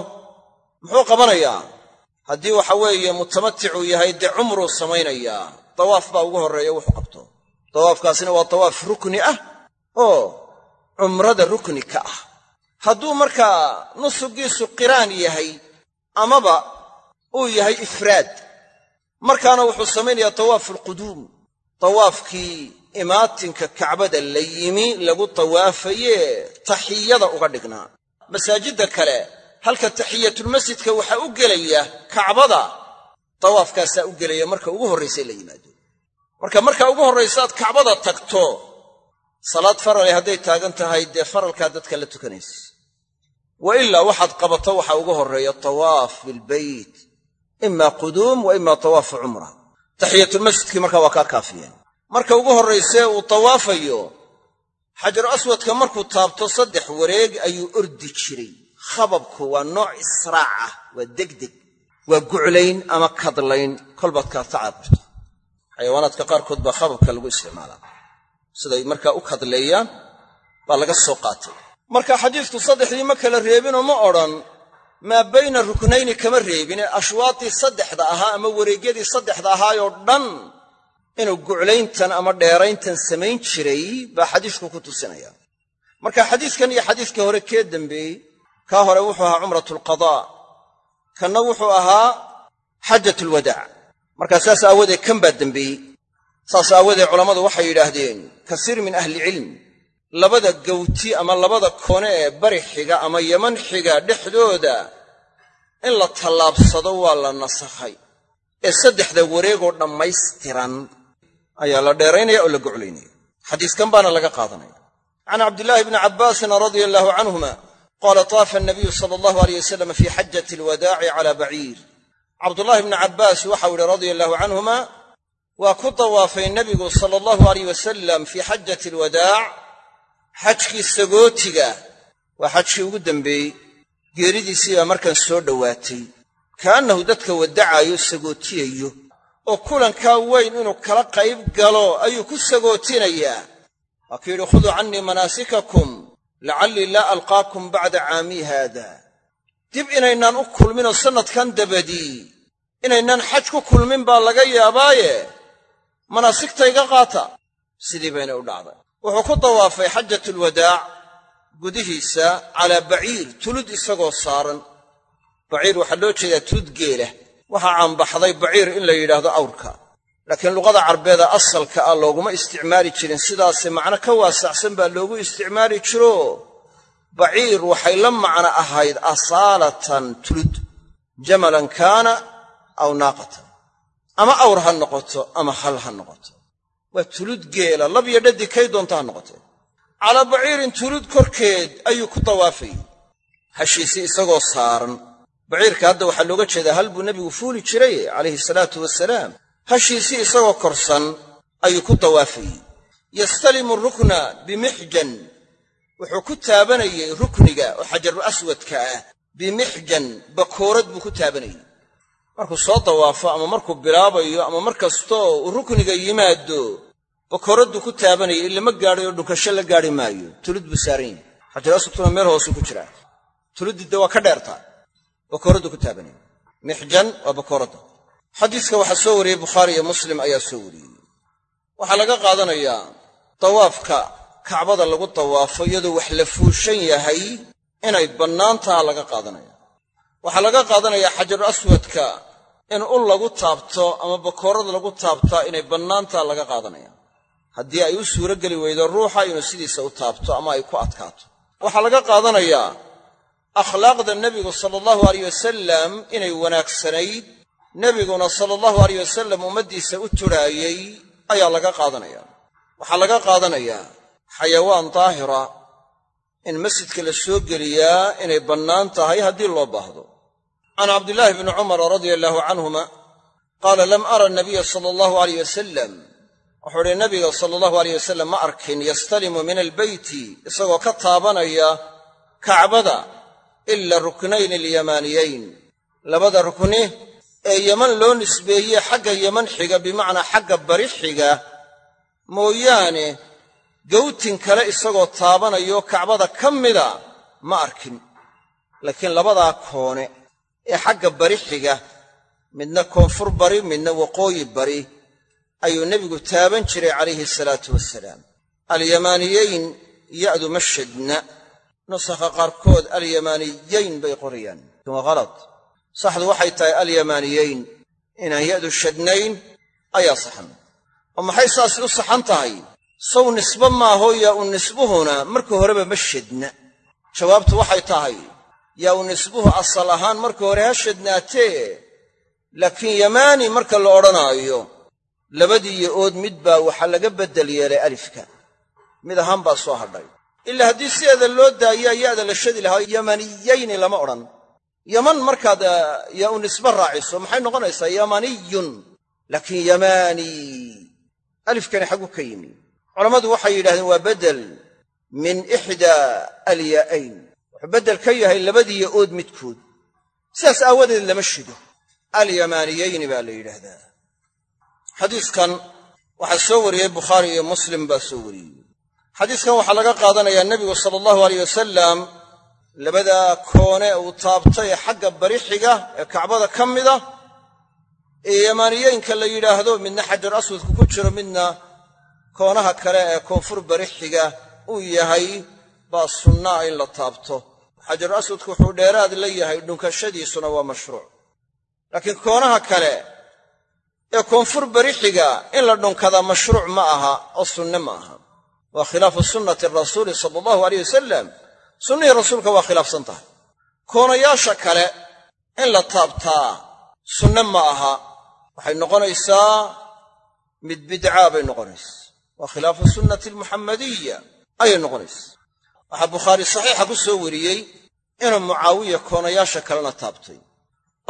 muxuu qabanayaa? Haddii waxa weeye mutamaticuu yahay dee cumruu samaynayaa. Tawaaf baa ugu horreeya wuxuu qabto. Tawaafkaasina waa tawaaf rukni ah oo cumrada rukni ka ah. Hadduu markaa nusugiisu qiraan yahay amaba uu yahay ifraad markaana wuxuu samaynayaa tawaafulquduum tawaafkii imaatinka kacbada la yimi lagu tawaafaye taxiyada uga dhignaa. Masaajidda kale halka taxiyatulmasjidka waxaa u gelaya kacbada tawaafkaasaa u gelaya marka ugu horraysa la yimaado. Marka marka ugu horraysaad kacbada tagto salaad farale hadday taagan tahay dee faralkaa dadka la tukanaysa. Wa ilaa waxaad qabato waxaa ugu horreeya tawaaf bilbeyt ima quduum wa ima tawaafu cumra. Taxiyatulmasjidkii markaa waa kaa kaafiyeen. Marka ugu horraysee uu tawaafayo xajaru aswadka markuu taabto saddex wareeg ayuu ordi jiray. Khababku waa nooc israac ah waa degdeg waa guclayn ama kadlayn kolbaad kaa tacaabirto. Xayawaanaadka qaarkood baa khababka lagu isticmaalaa. Siday markaa u kadleeyaan baa laga soo qaatay. Marka xadiisku saddexdii ma kala reebinoo ma odhan maa bayna ruknayni kama reebine ashwaatii saddexda ahaa ama wareegyadii saddexda ahaayoo dhan inuu guclayntan ama dheerayntan samayn jiray baa xadiisku ku tusinaya. Marka xadiiskan iyo xadiiskii hore kee dembeeyey kaa hore wuxuu ahaa cumratu alqadaa kanna wuxuu ahaa xajat alwadaac markaa saas aawadeed kan baa dembeeyey saas aawadeed culammadu waxay yidhaahdeen kasiir min ahlicilm labada gawti ama labada kone ee bari xiga ama yaman xiga dhexdooda in la tallaabsado waa la nasakhay. Ee saddexda wareegoo dhammaystiran ayaa la dheeraynaya oo la goclaynaya xadiiskan baana laga qaadanaya. Can cabdillaahi bni cabbaasin radia allaahu canhuma qaala taafa anabiyu sala allahu aleyh wasalam fii xajati alwadaaci cala baciir. Cabdullaahi bni cabbaas waxau yihi radia allahu canhuma waa ku dawaafay nebigu sala allahu aleyh wasalam fii xajati alwadaac xajkii sagootiga waa xajkii ugu dambeeyey geeridiisii baa markan soo dhowaatay. Kaannahu dadka waddacaayo sagootiyayo oo kulankaa weyn inuu kala qayb galo ayuu ku sagootinayaa. Waa kuu yidhi khuduu cannii manaasikakum lacallii laa alqaakum bacda caamii haada. Dib inaynaan u kulminoo sannadkan dabadii inaynaan xaj ku kulmin baa laga yaabaaye. Manaasigtayga qaata. Sidii bayna u dhacday wuxuu ku dawaafay xajatulwadaac gudihiisa calaa baciir tulud isagoo saaran. Baciir waxaa loo jeedaa tulud geela. Waxaa caanbaxday baciir in la yidhaahdo awrka. Laakiin luqada carbeeda asalka ah looguma isticmaali jirin. Sidaase macno ka waasacsan baa loogu isticmaali jiro. Baciir waxay la macno ahayd asaalatan tulud. Jamalan kaana aw naaqatan. Ama awr ha noqoto ama hal ha noqoto waa tulud geela lab iyo dhaddi kay doonta ha noqotee. Calaa baciirin tulud korkeed ayuu ku dawaafayey hashiisii isagoo saaran. Baciirka hadda waxaa looga jeedaa hal buu nebigu fuuli jiray calayhi salaatu wasalaam hashiisii isagoo korsan ayuu ku dawaafayey yastalimu rukna bimixjan. Wuxuu ku taabanayey rukniga oo xajaru aswadka ah bimixjan bakoorad buu ku taabanayey markuu soo dawaafo ama markuu bilaabayo ama mar kastoo uu rukniga yimaado bakooradduu ku taabanayay in lama gaadhay oo dhunkasho la gaadhi maayo tulud buu saaran yahay. Xajaru aswadkuna meel hoosuu ku jiraa tuluddidda waa ka dheertaa bakooraddu ku taabanaya mixjan waa bakooradda xadiiska waxaa soo wariyey bukhaari iyo muslim ayaa soo wariyey. Waxaa laga qaadanayaa dawaafka kacbada lagu dawaafo iyadoo wax la fuushan yahay inay bannaantaha laga qaadanaya. Waxaa laga qaadanayaa xajaru aswadka in ul lagu taabto ama bakoorada lagu taabtaa inay bannaantaha laga qaadanaya haddii ay u suuro geli weydo ruuxa inuu sidiisa u taabto ama ay ku adkaato. Waxaa laga qaadanayaa akhlaaqda nebigu sala allahu aleyh wasalam inay wanaagsanayd. Nebiguna sala allahu aleyh wasalam ummaddiisa u tudhaayey ayaa laga qaadanaya. Waxaa laga qaadanayaa xayawaan daahira in masjidka la soo geliyaa inay bannaan tahay haddii loo baahdo. Can cabdillaahi bni cumar radia allaahu canhuma qaala lam ara anabiya sala allahu aleyh wasalam wuxuu idhi nabiga sala allahu aleyh wasalam ma arkin yastalimu min albeyti isagoo ka taabanaya kacbada ila ruknayn alyamaaniyayn labada rukni ee yeman loo nisbeeye xagga yeman xiga bimacnaa xagga bari xiga mooyaane gawtin kale isagoo taabanayo kacbada ka mida ma arkin. Laakiin labadaa koone ee xagga bari xiga midna koonfur bari midna waqooyi bari ayuu nebigu taaban jiray calayhi salaatu wasalaam alyamaaniyayn ya'du ma shadna nusakha qaarkood alyamaaniyayn bay qorayaan waa halad saxdu waxay tahay alyamaaniyayn inaan ya'du shadnayn ayaa saxan. Oo maxay saasi u saxan tahay? Sow nisbe maaho yaa u nisbuhuna marka horeba ma shadna. Jawaabtu waxay tahay yaa u nisbuhu asal ahaan marka hore ha shadnaatee. Laakiin yamaani marka la odhanaayo labadii yo-ood mid baa waxaa laga beddel yeelay alifka. Mid ahaan baa soo hadhay. Ilaa haddii sideeda loo daayaa ya'da la shadi lahaa yamaniyayni lama odhan. Yaman markaad yaa u nisbe raaciso maxay noqonaysaa yamaniyun? Laakiin yamaani alifkani xaggu ka yimi. Culammadu waxay yidhahdeen waa beddel min ixdaa alyaa'ayn wuxuu beddel ka yahay labadii yo-ood midkood. Sidaas aawadeed lama shido. Alyamaaniyayni baa la yidhaahdaa xadiiskan waxaa soo wariyey bukhaari iyo muslim baa soo wariyey. Xadiiskan waxaa laga qaadanayaa nebigu sala allahu aleyh wasalam labadaa koone uu taabtay ee xagga bari xiga ee kacbada ka mida ee yamaaniyeynka la yidhaahdo midna xajar aswadku ku jiro midna koonaha kale ee koonfur bari xiga uu yahay baa sunnaa in la taabto. Xajaru aswadku wuxuu dheeraad la yahay dhunkashadiisuna waa mashruuc. Laakiin koonaha kale ee koonfur berixiga in la dhunkadaa mashruuc ma aha oo sunne ma aha. Waa khilaafu sunnati rasuuli sala allahu aleyh wasalam sunnihii rasuulka waa khilaafsan tahay. Koonayaasha kale in la taabtaa sunne ma aha waxay noqonaysaa mid bidcaa bay noqonaysaa. Waa khilaafu sunnati almuxammadiya ayay noqonaysaa. Waxaa bukhaari saxiixa ku soo wariyey inuu mucaawiya koonayaasha kalena taabtay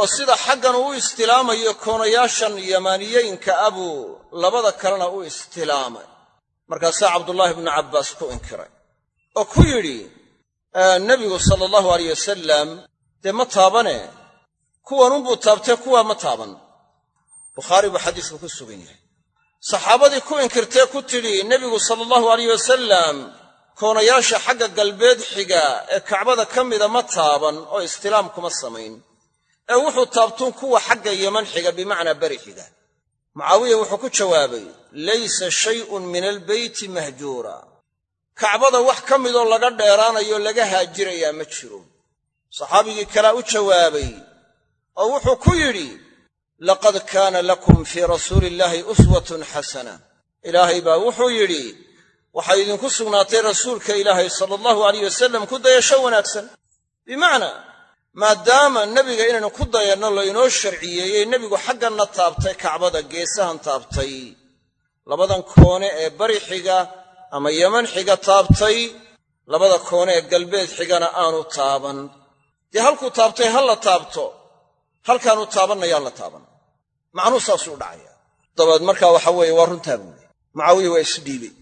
oo sida xaggan uu istilaamayo koonayaashan yamaaniyeynka abuu labada kalena u istilaamay. Markaasaa cabdullaahi bnu cabbaas ku inkiray oo ku yidhi nebigu sala allahu aleyh wasalam dee ma taabane? Kuwanunbuu taabtee kuwaa ma taaban. Bukhaari buu xadiisku ku sugan yahay. Saxaabadii ku inkirtee ku tidhi nebigu sala allahu aleyh wasalam koonayaasha xagga galbeed xiga ee kacbada ka mida ma taaban oo istilaam kuma samayn ee wuxuu taabtuun kuwa xagga yeman xiga bimacnaa beri xiga. Mucaawiya wuxuu ku jawaabay laysa shay'un min albeyti mahjuura. Kacbada wax ka midoo laga dheeraanayo laga haajirayaa ma jiro. Saxaabigii kalea u jawaabay oo wuxuu ku yidhi laqad kaana lakum fii rasuuli illaahi uswatun xasana. Ilaahay baa wuxuu yidhi waxay idinku sugnaatay rasuulka ilaahay sala allahu alayh wasalam ku dayasho wanaagsan. Bimacnaa maadaama nebiga inaynu ku dayanno laynoo sharciyeeyey nebigu xagganna taabtay kacbada geesahan taabtay. Labadan koone ee bari xiga ama yeman xiga taabtay labada koone ee galbeed xigana aanu taaban. Dee halkuu taabtay ha la taabto halkaanu taabanna yaan la taaban. Macnuu saasuu u dhacaya. Dabeed markaa waxa weeye waa runtaa buuli mucaawiya waa isdhiibay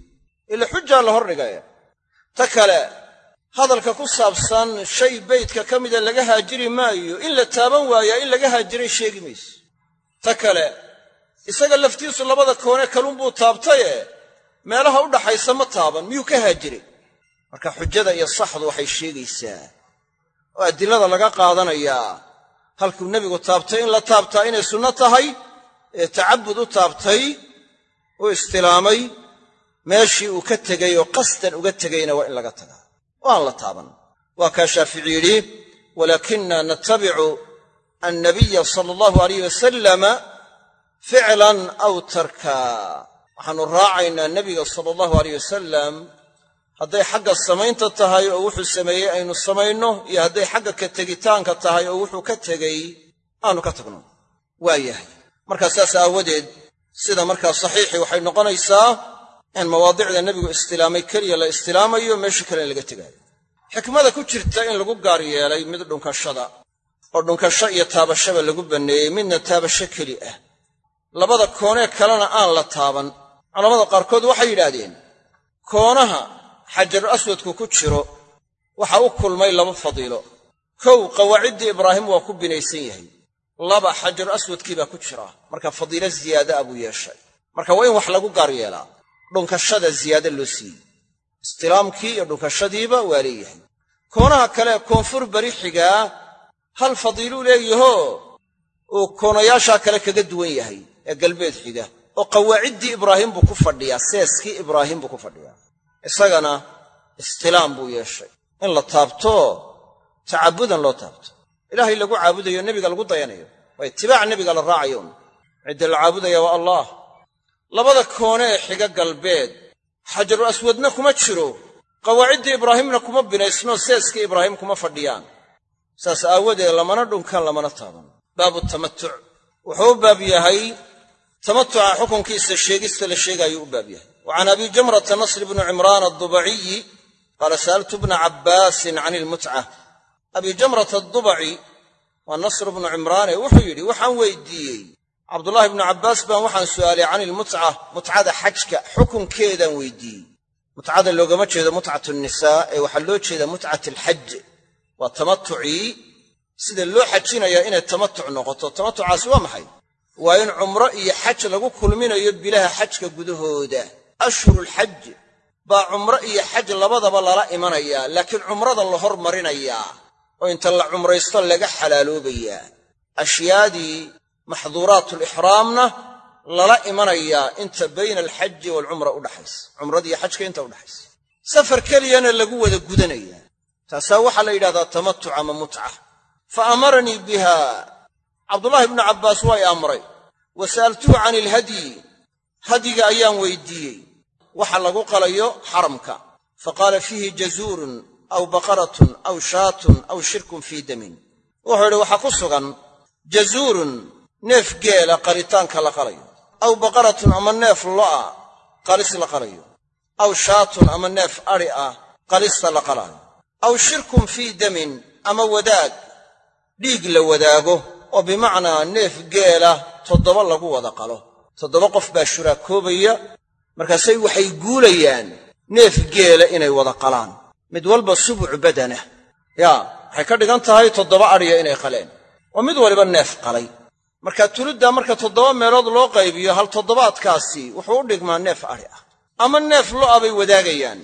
ila xujaa la hordhigaya ta kale hadalka ku saabsan shay beydka ka mida laga haajiri maayo in la taaban waayaa in laga haajiray sheegi mayso. Ta kale isaga laftiisu labada koone kalunbuu taabtaye meelaha u dhaxaysa ma taaban miyuu ka haajiray? Marka xujada iyo saxdu waxay sheegaysaa oo adilada laga qaadanayaa halkuu nebigu taabtay in la taabtaa inay sunno tahay ee tacabud u taabtay u istilaamay meeshii uu ka tegay oo qasdan uga tegayna waa in laga tagaa aan la taaban. Waa kaa shaafici yidhi walaakina natabicu annabiya sala allahu alayh wasalama ficlan aw tarka. Waxaannu raacaynaa nebiga sala allahu alayh wasalam hadday xagga samaynta tahay oo wuxuu sameeyey aynu samayno iyo hadday xagga ka tegitaanka tahay oo wuxuu ka tegey aanu ka tagno. Waa yahay. Markaa saas aawadeed sida markaa saxiixii waxay noqonaysaa in mawaadicda nebigu istilaamay keliya la istilaamayo meesha kale in laga tegaayo. Xikmada ku jirta in lagu gaar yeelay mid dhunkashada oo dhunkasho iyo taabashaba lagu banneeyey midna taabasho keli ah. Labada koonee kalena aan la taaban. Culammada qaarkood waxay yidhaahdeen koonaha xajaru aswadku ku jiro waxa u kulmay laba fadiilo kow qawaaciddii ibraahim waa ku binaysan yahay. Laba xajaru aswadkii baa ku jira. Marka fadiilo ziyaada a buu yeeshay. Marka waa in wax lagu gaar yeelaa dhunkashada ziyaade loo siiyey. Istilaamkii iyo dhunkashadiiba waa leeyahay. Koonaha kale koonfur beri xigaa hal fadiiluu leeyahoo uu koonayaashaa kale kaga duwan yahay ee galbeed xiga oo qawaaciddii ibraahim buu ku fadhiyaa seeskii ibraahim buu ku fadhiyaa. Isagana istilaam buu yeeshay. In la taabto tacabudan loo taabto. Ilaahay lagu caabudayo nebiga lagu dayanayo waa itibaac nebiga la raacayo. Un cidda la caabudaya waa allah labada koone ee xiga galbeed xajaru aswadna kuma jiro qawaaciddii ibraahimna kuma binaysno seeskii ibraahim kuma fadhiyaan. Saas aawadeed lamana dhunkan lamana taaban. Baabu tamatuc wuxuu u baab yahay tamatuca xukunkiisa sheegista la sheegaayuu u baab yahay. Wa can abi jamrata nasr bni cimraan addubaciyi qaala sa'altu bna cabbaasin can ilmutca. Abi jamrata addubaci waa nasr bnu cimraane wuxuu yidhi waxaan weydiiyey cabdullaahi bnu cabbaas baan waxaan su'aalay can ilmutca mutcada xajka xukunkeedaan weydiiyey mutcada loogama jeedo mutcat nisaa ee waxaa loo jeedaa mutcat alxaj waa tamatucii sida loo xajinayaa inay tamatuc noqoto. Tamatucaasi waa maxay? Waa in cumro iyo xaj lagu kulminayo bilaha xajka gudahooda. Ashhurulxaj baa cumro iyo xaj labadaba lala imanayaa laakiin cumrada la hormarinayaa oo inta la cumraysto laga xalaaloobayaa. Ashyaadii maxduuraatulixraamna lala imanayaa inta bayna alxaji waalcumra udhaxaysa cumradiiyo xajka inta udhaxaysa safar keliyana lagu wada gudanaya. Taasaa waxaa la yidhahdaa tamatuc ama mutca. Fa amaranii biha. Cabdullaahi ibnu cabbaas waa i amray. Wa sa'altuhu can ilhadyi hadyiga ayaan weydiiyey. Waxa lagu qalayo xaramka. Fa qaala fiihi jazuurun aw baqaratun aw shaatun aw shirkun fii damin. Wuxuu yidhi waxaa ku sugan neef geela qalitaanka la qalayo. Aw baqaratun ama neef lo'a qalis la qalayo. Aw shaatun ama neef adhi ah qalista la qalaayo aw shirkun fii damin ama wadaag dhiig la wadaago oo bimacnaa neef geela toddoba lagu wada qalo. Toddoba qof baa shuraakoobaya markaasay waxay guulayaan neef geela inay wada qalaan. Mid walba subuc badanah yaa waxay ka dhigan tahay toddoba adhiya inay qaleen. Oo mid waliba neef qalay marka tuliddaa marka toddoba meelood loo qaybiyo hal toddobaadkaasi wuxuu u dhigmaa neef adhi ah. Ama neef lo'a bay wadaagayaan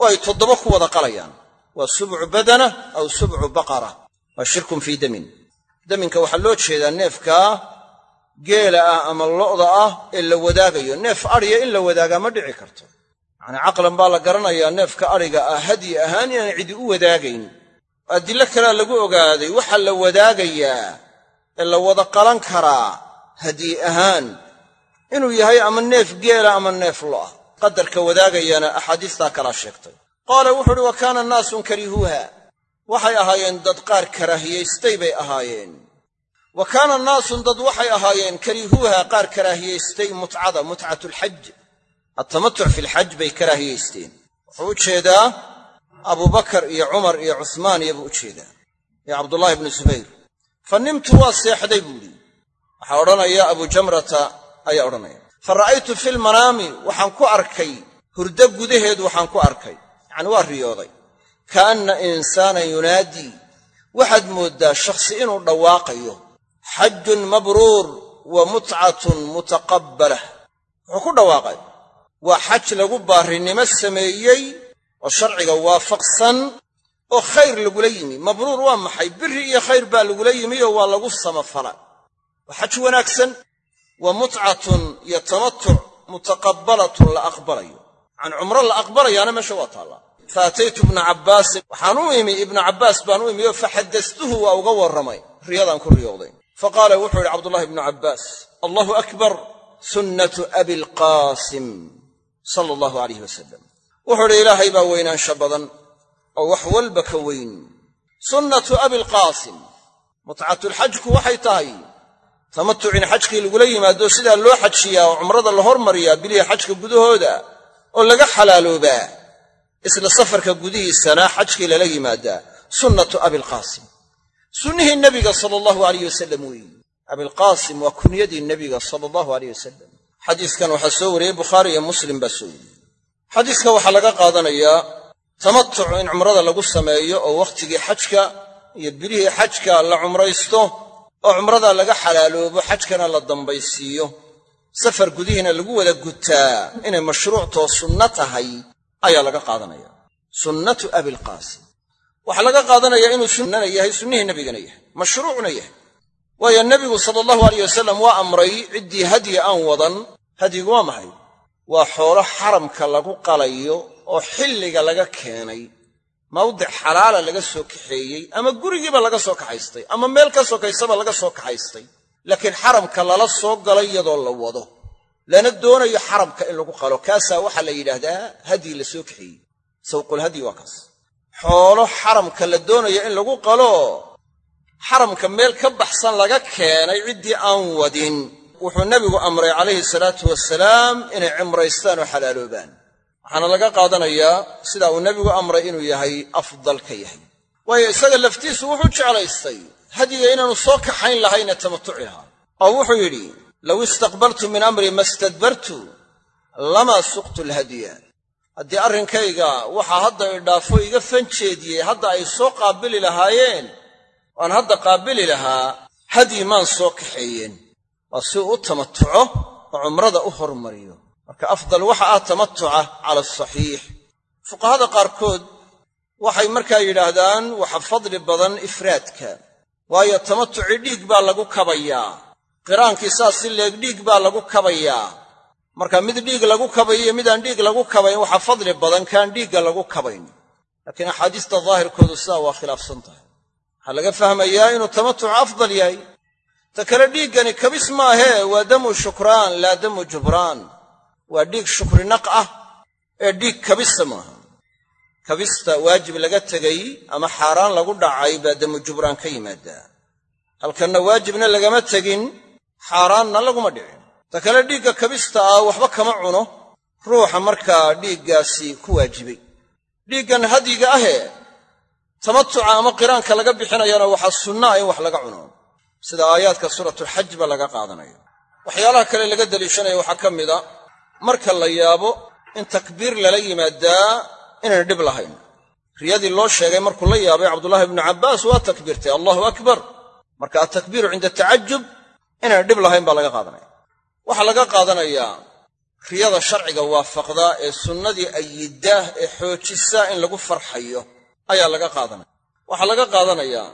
oo ay toddoba ku wada qalayaan. Waa subcu badana aw subcu baqara. Waa shirkun fii damin. Daminka waxaa loo jeedaa neefkaa geela ah ama lo'da ah ee la wadaagayo. Neef adhiya in la wadaagaa ma dhici karto. Yacnii caqlan baa la garanayaa neefka adhiga ah hadyi ahaan inaan cidi u wadaagayn. Adillo kalea lagu ogaaday waxaa la wadaagayaa la wada qalan karaa hadyi ahaan. Inuu yahay ama neef geela ama neef lo'ah. Qadarka wadaagayana axaadiistaa kalaa sheegtay. Qaala wuxuu uhi wa kaana naasun karihuuha. Waxay ahaayeen dad qaar karaahiyaystay bay ahaayeen. Wa kaana naasun dad waxay ahaayeen karihuuha qaar karaahiyaystay mutcada mutcatulxaj altamatuc fi lxaj bay karaahiyaysteen wuxuu u jeedaa abubakar iyo cumar iyo cuhmaan iyo buu u jeedaa. Iyo cabdullaahi bnu zubayr fa nimtu waa seexday buu idhi waxaa odhanaya abu jamrata ayaa odhanaya. Fa ra'aytu fi lmanaami waxaan ku arkay. Hurdo gudaheed waxaan ku arkay. Yacni waa riyooday. Kaanna insaanan yunaadii waxaad mooddaa shakhsi inuu dhawaaqayo. Xajun mabruur wa mutcatun mutaqabbalah wuxuu ku dhawaaqay. Waa xaj lagu baarrinimo sameeyey oo sharciga waafaqsan oo khayr lagula yimi. Mabruur waa maxay? Biri iyo khayr baa lagula yimi oo waa lagu samafala waa xaj wanaagsan wa mutcatun iyo tamatuc mutaqabbalatun la aqbalayo. Yacani cumro la aqbalayaana meesha waa taallaa. Fa ataytu ibna cabbaasin waxaan u imi ibna cabbaas baan u imi oo faxadastuhu waa uga warramay. Riyadaan ku riyooday fa qaala wuxuu yidhi cabdullahi ibnu cabbaas allahu akbar sunnatu abilqaasim sala allahu alayh wasalam wuxuu idhi ilaahay baa weynaansha badan oo wax walba ka weyn. Sunnatu abilqaasim mutcatulxajku waxay tahay tamatucin xajkii lagula yimaado sidaa loo xajiyaa oo cumrada la hormariyaa bilihii xajka gudahooda oo laga xalaaloobaa isla safarka gudihiisana xajkii lala yimaadaa. Sunnatu abilqaasim sunnihii nebiga sala allahu alayh wasalam weeyi abilqaasim waa kunyadii nebiga sala allahu alayh wasalam xadiiskan waxaa soo wariyey bukhaari iyo muslim baa soo wariyey xadiiska waxaa laga qaadanayaa tamatuc in cumrada lagu sameeyo oo wakhtigii xajka iyo bilihii xajka la cumraysto oo cumrada laga xalaaloobo xajkana la dambaysiiyo. Safar gudihiina lagu wada gutaa inay mashruuctoo sunno tahay ayaa laga qaadanaya. Sunnatu abilqaasim waxaa laga qaadanayaa inuu sunnana yahay sunnihii nebigana yahay mashruucna yahay. Waayo nebigu sala allahu alayh wasalam waa amray ciddii hadyi aan wadan hadyigu waa maxay? Waa xoolo xaramka lagu qalayo oo xilliga laga keenay mawdic xalaala laga soo kaxeeyey ama gurigiiba laga soo kaxaystay ama meel ka sokaysaba laga soo kaxaystay laakiin xaramka lala soo galay iyadoo la wado. Lana doonayo xaramka in lagu qalo. Kaasaa waxaa la yidhaahdaa hadyi la soo kaxeeyey. Sawqulhadyi waa kaas. Xoolo xaramka la doonayo in lagu qalo. Xaramka meel ka baxsan laga keenay ciddii aan wadin. Wuxuu nebigu amray calayhi salaatu wasalaam inay cimraystaan oo xalaaloobaan waxaana laga qaadanayaa sidaa uu nebigu amray inuu yahay afdal ka yahay. waayo isaga laftiisu wuxuu jeclaystay hadyiga inaanu soo kaxayn lahayne tamatuci lahaa. oo wuxuu yidhi low istaqbaltu min amri ma stadbartu lamaa suqtu alhadya haddii arrinkayga waxaa hadda idhaafo iga fanjeediyey hadda ay soo qaabili lahaayeen waan hadda qaabili lahaa hadyi maan soo kaxeeyeen waa si uu u tamatuco oo cumrada u hormariyo marka afdal waxa ah tamatuca cala asaxiix fuqahada qaarkood waxay markaa yidhaahdaan waxa fadli badan ifraadka waayo tamatuci dhiig baa lagu kabayaa. Qiraankii saas si leeg dhiig baa lagu kabayaa. Marka mid dhiig lagu kabayo iyo midaan dhiig lagu kabayn waxaa fadli badan kaan dhiigga lagu kabayn. Laakiin axaadiista daahirkoodu sidaa waa khilaafsan tahay. Waxaa laga fahmayaa inuu tamatucu afdal yahay. Ta kale dhiiggani kabis maahee waa damu shukraan laa damu jubraan waa dhiig shukrinaq ah ee dhiig kabista maaha kabista waajib laga tegay ama xaaraan lagu dhacay baa damu jubraan ka yimaadaa halkanna waajibna lagama tegin xaaraanna laguma dhicin. Ta kale dhiigga kabista ah waxba kama cuno. Ruuxa markaa dhiiggaasi ku waajibay. Dhiiggan hadyiga ahee tamatuca ama qiraanka laga bixinayana waxaa sunnaa in wax laga cuno. Sida aayaadka suuratulxaj ba laga qaadanayo. Waxyaalaha kale laga daliishanaya waxaa ka mida marka la yaabo in takbiir lala yimaadaa inayna dhib lahayn. Riyadii loo sheegay markuu la yaabay cabdullaahi ibnu cabbaas waa takbiirtay allahu akbar. Marka altakbiiru cinda tacajub inayna dhib lahayn baa laga qaadanaya. Waxaa laga qaadanayaa riyada sharciga waafaqda ee sunnadii ayiddaah ee xoojisa in lagu farxayo ayaa laga qaadanaya. Waxaa laga qaadanayaa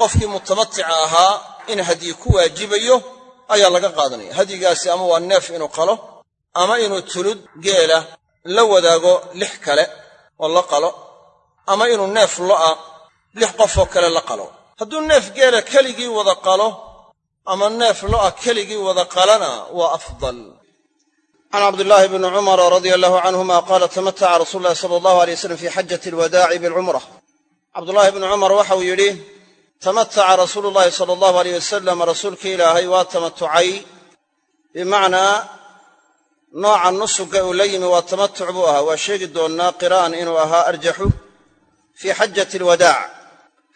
qofkii mutamatica ahaa in hadyi ku waajibayo ayaa laga qaadanaya. Hadyigaasi ama waa neef inuu qalo ama inuu tulud geela la wadaago lix kale oo la qalo ama inuu neef lo'a lix qofoo kale la qalo. Hadduu neef geela keligii wada qalo ama neef lo'a keligii wada qalana waa afdal. Can cabdillaahi bni cumara radia allahu canhuma qaala tamataca rasuulu llahi sala allahu alay waslam fi xajati alwadaaci bilcumra cabdullaahi bni cumar waxau yidhi tamataca rasuulu llahi sala allahu aleyh wasalam rasuulkii ilaahay waa tamatucay bimacnaa nooca nusuga uu la yimi waa tamatuc buu ahaa. Waa sheegi doonnaa qiraan inuu ahaa arjaxu fii xajati alwadaac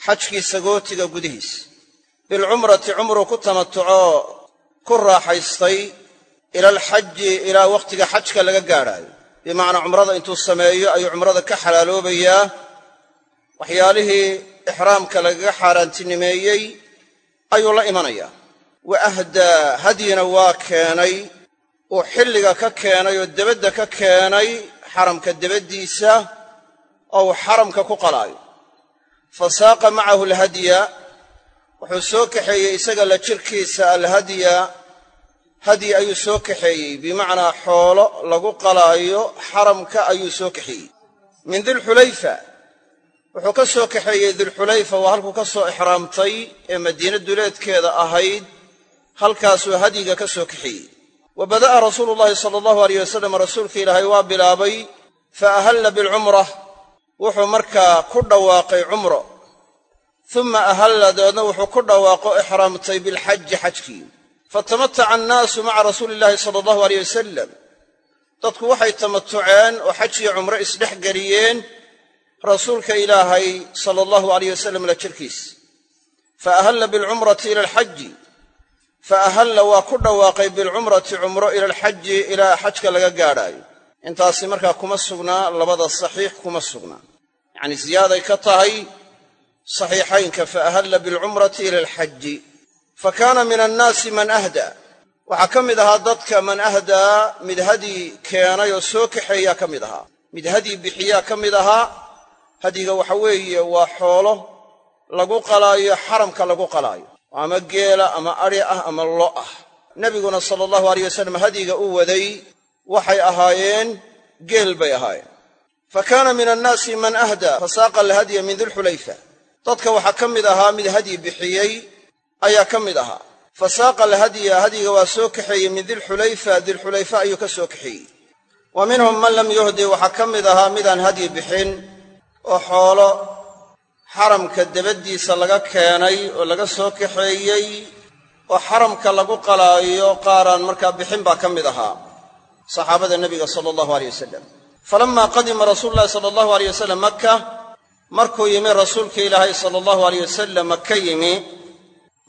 xajkii sagootiga gudihiis. Bilcumrati cumruu ku tamatuco ku raaxaystay ila alxaji ilaa wakhtiga xajka laga gaadhaayo. Bimacnaa cumrada intuu sameeyo ayuu cumrada ka xalaaloobayaa. Waxyaalihii ixraamka lagaga xaaraantinimeeyey ayuu la imanayaa. Wa ahdaa hadyina waa keenay uu xilliga ka keenay oo debadda ka keenay xaramka debaddiisa oo uu xaramka ku qalaayo. Fa saaqa macahu alhadya wuxuu soo kaxeeyey isaga la jirkiisa alhadya hadyi ayuu soo kaxeeyey bimacnaa xoolo lagu qalaayo xaramka ayuu soo kaxeeyey. Min dilxulayfa wuxuu ka soo kaxeeyey dilxulayfa waa halkuu ka soo ixraamtay ee madiina duleedkeeda ahayd halkaasuu hadyiga ka soo kaxeeyey wa bada'a rasuulu llahi sala allahu aleyh wasalam rasuulka ilaahay waa bilaabay fa ahalla bilcumrah wuxuu markaa ku dhawaaqay cumro uma ahalla dabeedna wuxuu ku dhawaaqo ixraamtay bilxaji xajkii fatamataca annaasu maca rasuuli illahi sala allahu aleyh wasalam dadku waxay tamatuceen oo xaj iyo cumro isdhex geliyeen rasuulka ilaahay sala allahu aleyh wasalam la jirkiis fa bilcumrati ila alxaji fa ahalla waa ku dhawaaqay bilcumrati cumro ila alxaji ilaa xajka laga gaadhaayo. Intaasi markaa kuma sugnaa labada saxiix kuma sugnaa. Yacnii ziyaaday ka tahay saxiixaynka fa ahalla bilcumrati ila alxaji. Fa kaana min annaasi man ahdaa waxaa ka mid ahaa dadka man ahdaa mid hadyi keenay oo soo kaxeeyaa ka mid ahaa. Mid hadyi bixiyaa ka mid ahaa hadyiga waxa weeye waa xoolo lagu qalaayo xaramka lagu qalaayo ama geela ama adhi ah ama lo ah. Nebiguna sala allahu aleyh wasalam hadyiga u waday waxay ahaayeen geel bay ahaayeen. Fa kaana min annaasi man ahdaa fa saaqa alhadya min dilxulayfa dadka waxaa ka mid ahaa mid hadyi bixiyey ayaa ka mid ahaa. Fa saaqa alhadya hadyiga waa soo kaxeeyey min dilxulayfa dilxulayfa ayuu ka soo kaxeeyey. Wa minhum man lam yuhdi waxaa ka mid ahaa midaan hadyi bixin oo xoolo xaramka debaddiisa laga keenay oo laga soo kaxeeyey oo xaramka lagu qalaayo qaaraan markaa bixin baa ka mid ahaa saxaabada nebiga sala allahu aleyh wasalam falammaa qadima rasuulu llahi sala allahu aleyh wasalam maka markuu yimi rasuulka ilaahay sala allahu aleyh wasalam maka yimi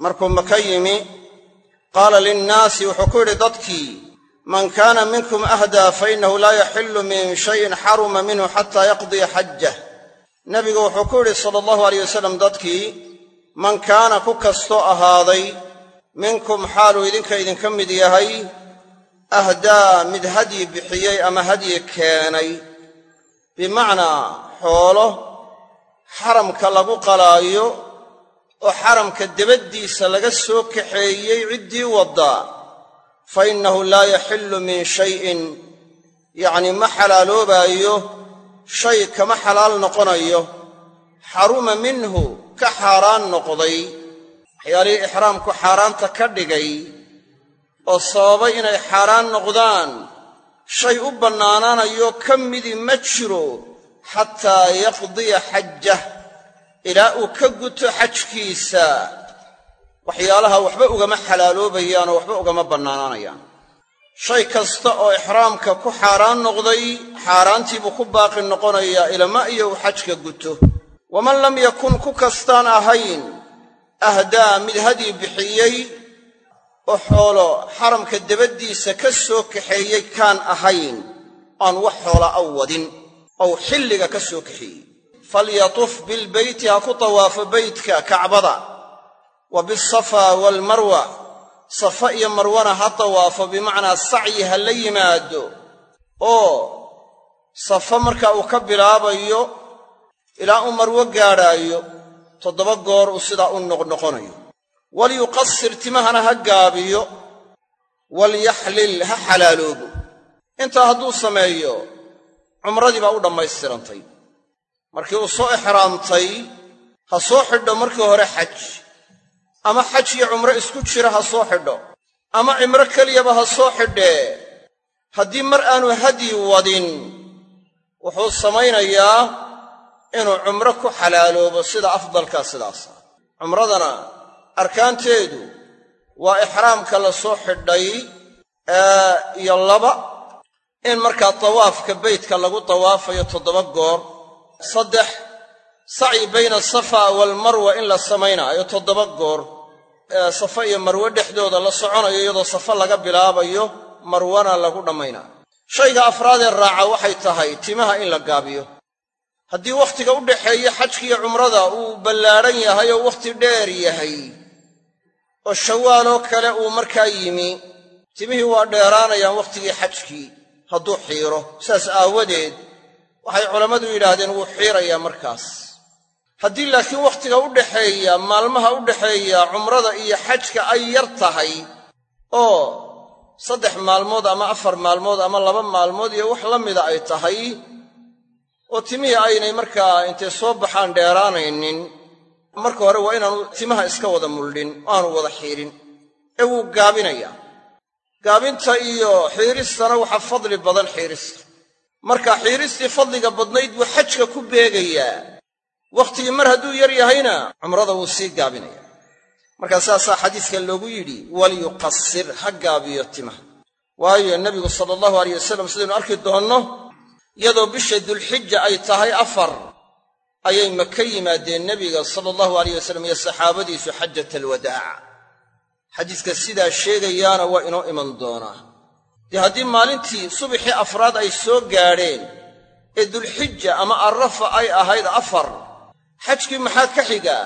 markuu maka yimi qaala linnaasi wuxuu ku yidhi dadkii man kaana minkum ahdaa fa innahu laa yaxillu min shayin xaruma minhu xataa yaqdiya xajah nebigu wuxuu ku yidhi sala allahu aleyh wasalam dadkii man kaana ku kastoo ahaaday minkum xaaluu idinka idinka mid yahay ahdaa mid hadyi bixiyey ama hadyi keenay. Bimacnaa xoolo xaramka lagu qalaayo oo xaramka debaddiisa laga soo kaxeeyey ciddii waddaa fa innahu laa yaxillu min shayin. Yacni ma xalaaloobaayo shay kama xalaal noqonayo xaruma minhu ka xaaraan noqday waxyaalihii ixraamku xaaraanta ka dhigay oo sababay inay xaaraan noqdaan shay u bannaanaanayo ka midii ma jiro xataa yaqdiya xajah ilaa uu ka guto xajkiisa waxyaalaha waxba ugama xalaaloobayaan oo waxba ugama bannaanaanayaan shay kasta oo ixraamka ku xaaraan noqday xaaraantiibuu ku baaqi noqonayaa ilama iyo uu xajka guto. Waman lam yakun ku kastaan ahayn ahdaa mid haddii bixiyey oo xoolo xaramka dabaddiisa ka soo kaxeeyey kaan ahayn aan wax xoola a wadin ou xilliga ka soo kaxeeyey. Falyatuf bilbeyti ha ku tawaafo beytka kacbada. Wa bisafaa waalmarwa safa iyo marwana ha tawaafo bimacnaa sacyi ha la yimaado oo safa marka uu ka bilaabayo ilaa uu marwo gaadhaayo toddoba goor uu sidaa u noqnoqonayo. Walyuqasir timahana ha gaabiyo walyaxlil ha xalaaloobo. Intaa hadduu sameeyo cumradii baa u dhammaystirantay. Markii uu soo ixraamtay ha soo xidho markii hore xaj ama xaj iyo cumro isku jira ha soo xidho. Ama cimro keliyaba ha soo xidhee. Haddii mar aanu hadyi wadin wuxuu samaynayaa inuu cumro ku xalaaloobo sida afdalkaa sidaasa. Cumradana arkaanteedu waa ixraamka la soo xidhay iyo laba in markaa tawaafka beytka lagu tawaafayo toddoba goor saddex sacyi bayna asafa waalmarwa in la samaynaayo toddoba goor safa iyo marwe dhexdooda la soconayo iyadoo safa laga bilaabayo marwana lagu dhammaynaayo shayga afraadee raaca waxay tahay timaha in la gaabiyo. Haddii wakhtiga u dhaxeeya xajkiiyo cumrada uu ballaadhan yahay oo wakhti dheer yahay oo shawaaloo kale uu markaa yimi timihii waa dheeraanayaan wakhtigii xajkii hadduu xiiro. Saas aawadeed waxay culammadu yidhaahdeen wuu xiirayaa markaas haddii laakiin wakhtiga u dhaxeeya maalmaha u dhaxeeya cumrada iyo xajka ay yar tahay oo saddex maalmood ama afar maalmood ama laba maalmood iyo wax la mida ay tahay oo timihii aynay markaa intay soo baxaan dheeraanaynin marka hore waa inaanu timaha iska wada muldhin aanu wada xiirin ee wuu gaabinayaa gaabinta iyo xiiristana waxaa fadli badan xiirista. Marka xiiristii fadliga badnayd buu xajka ku beegayaa wakhtigii mar hadduu yar yahayna cumrada wuu sii gaabinaya. Markaa saasaa xadiiska loogu yidhi walyuqasir ha gaabiyo timaha. Waayo nebigu sala allahu alayh wasalam sidaynu arki doonno iyadoo bisha dulxija ay tahay afar ayay maka yimaadeen nebiga sala allahu alayh wasalam iyo saxaabadiisu xajat alwadaac xadiiska sidaa sheegayaana waa inoo iman doonaa. Dee haddii maalintii subaxii afraad ay soo gaadheen ee dulxija ama arrafa ay ahayd afar xajkii maxaa ka xigaa?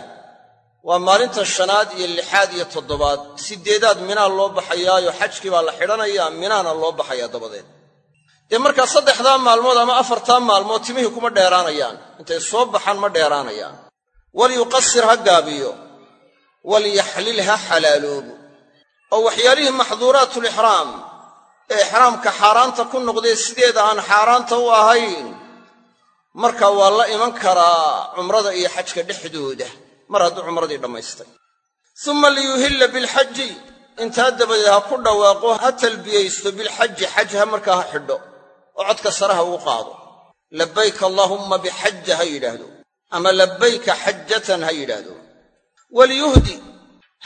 Waa maalinta shanaad iyo lixaad iyo toddobaad. Siddeedaad minaa loo baxayaayo xajkii baa la xidhanayaa minaana loo baxayaa dabadeed. Dee markaa saddexdaa maalmood ama afartaa maalmood timihii kuma dheeraanayaan. Intay soo baxaan ma dheeraanayaan. Walyuqasir ha gaabiyo. Walyaxlil ha xalaaloobo. Oo waxyaalihii maxduuraatulixraam ee ixraamka xaaraanta ku noqdee sideeda aan xaaraanta u ahayn marka waa la iman karaa cumrada iyo xajka dhexdooda. Mar hadduu cumradii dhammaystay. Summa liyuhilla bilxaji intaa dabadeed ha ku dhawaaqo ha talbiyaysto bilxaji xaj ha markaa ha xidho oo codka sare ha ugu qaado. Labbayka allaahumma bixaja ha yidhaahdo. Ama labbayka xajatan ha yidhaahdo. Waliyuhdi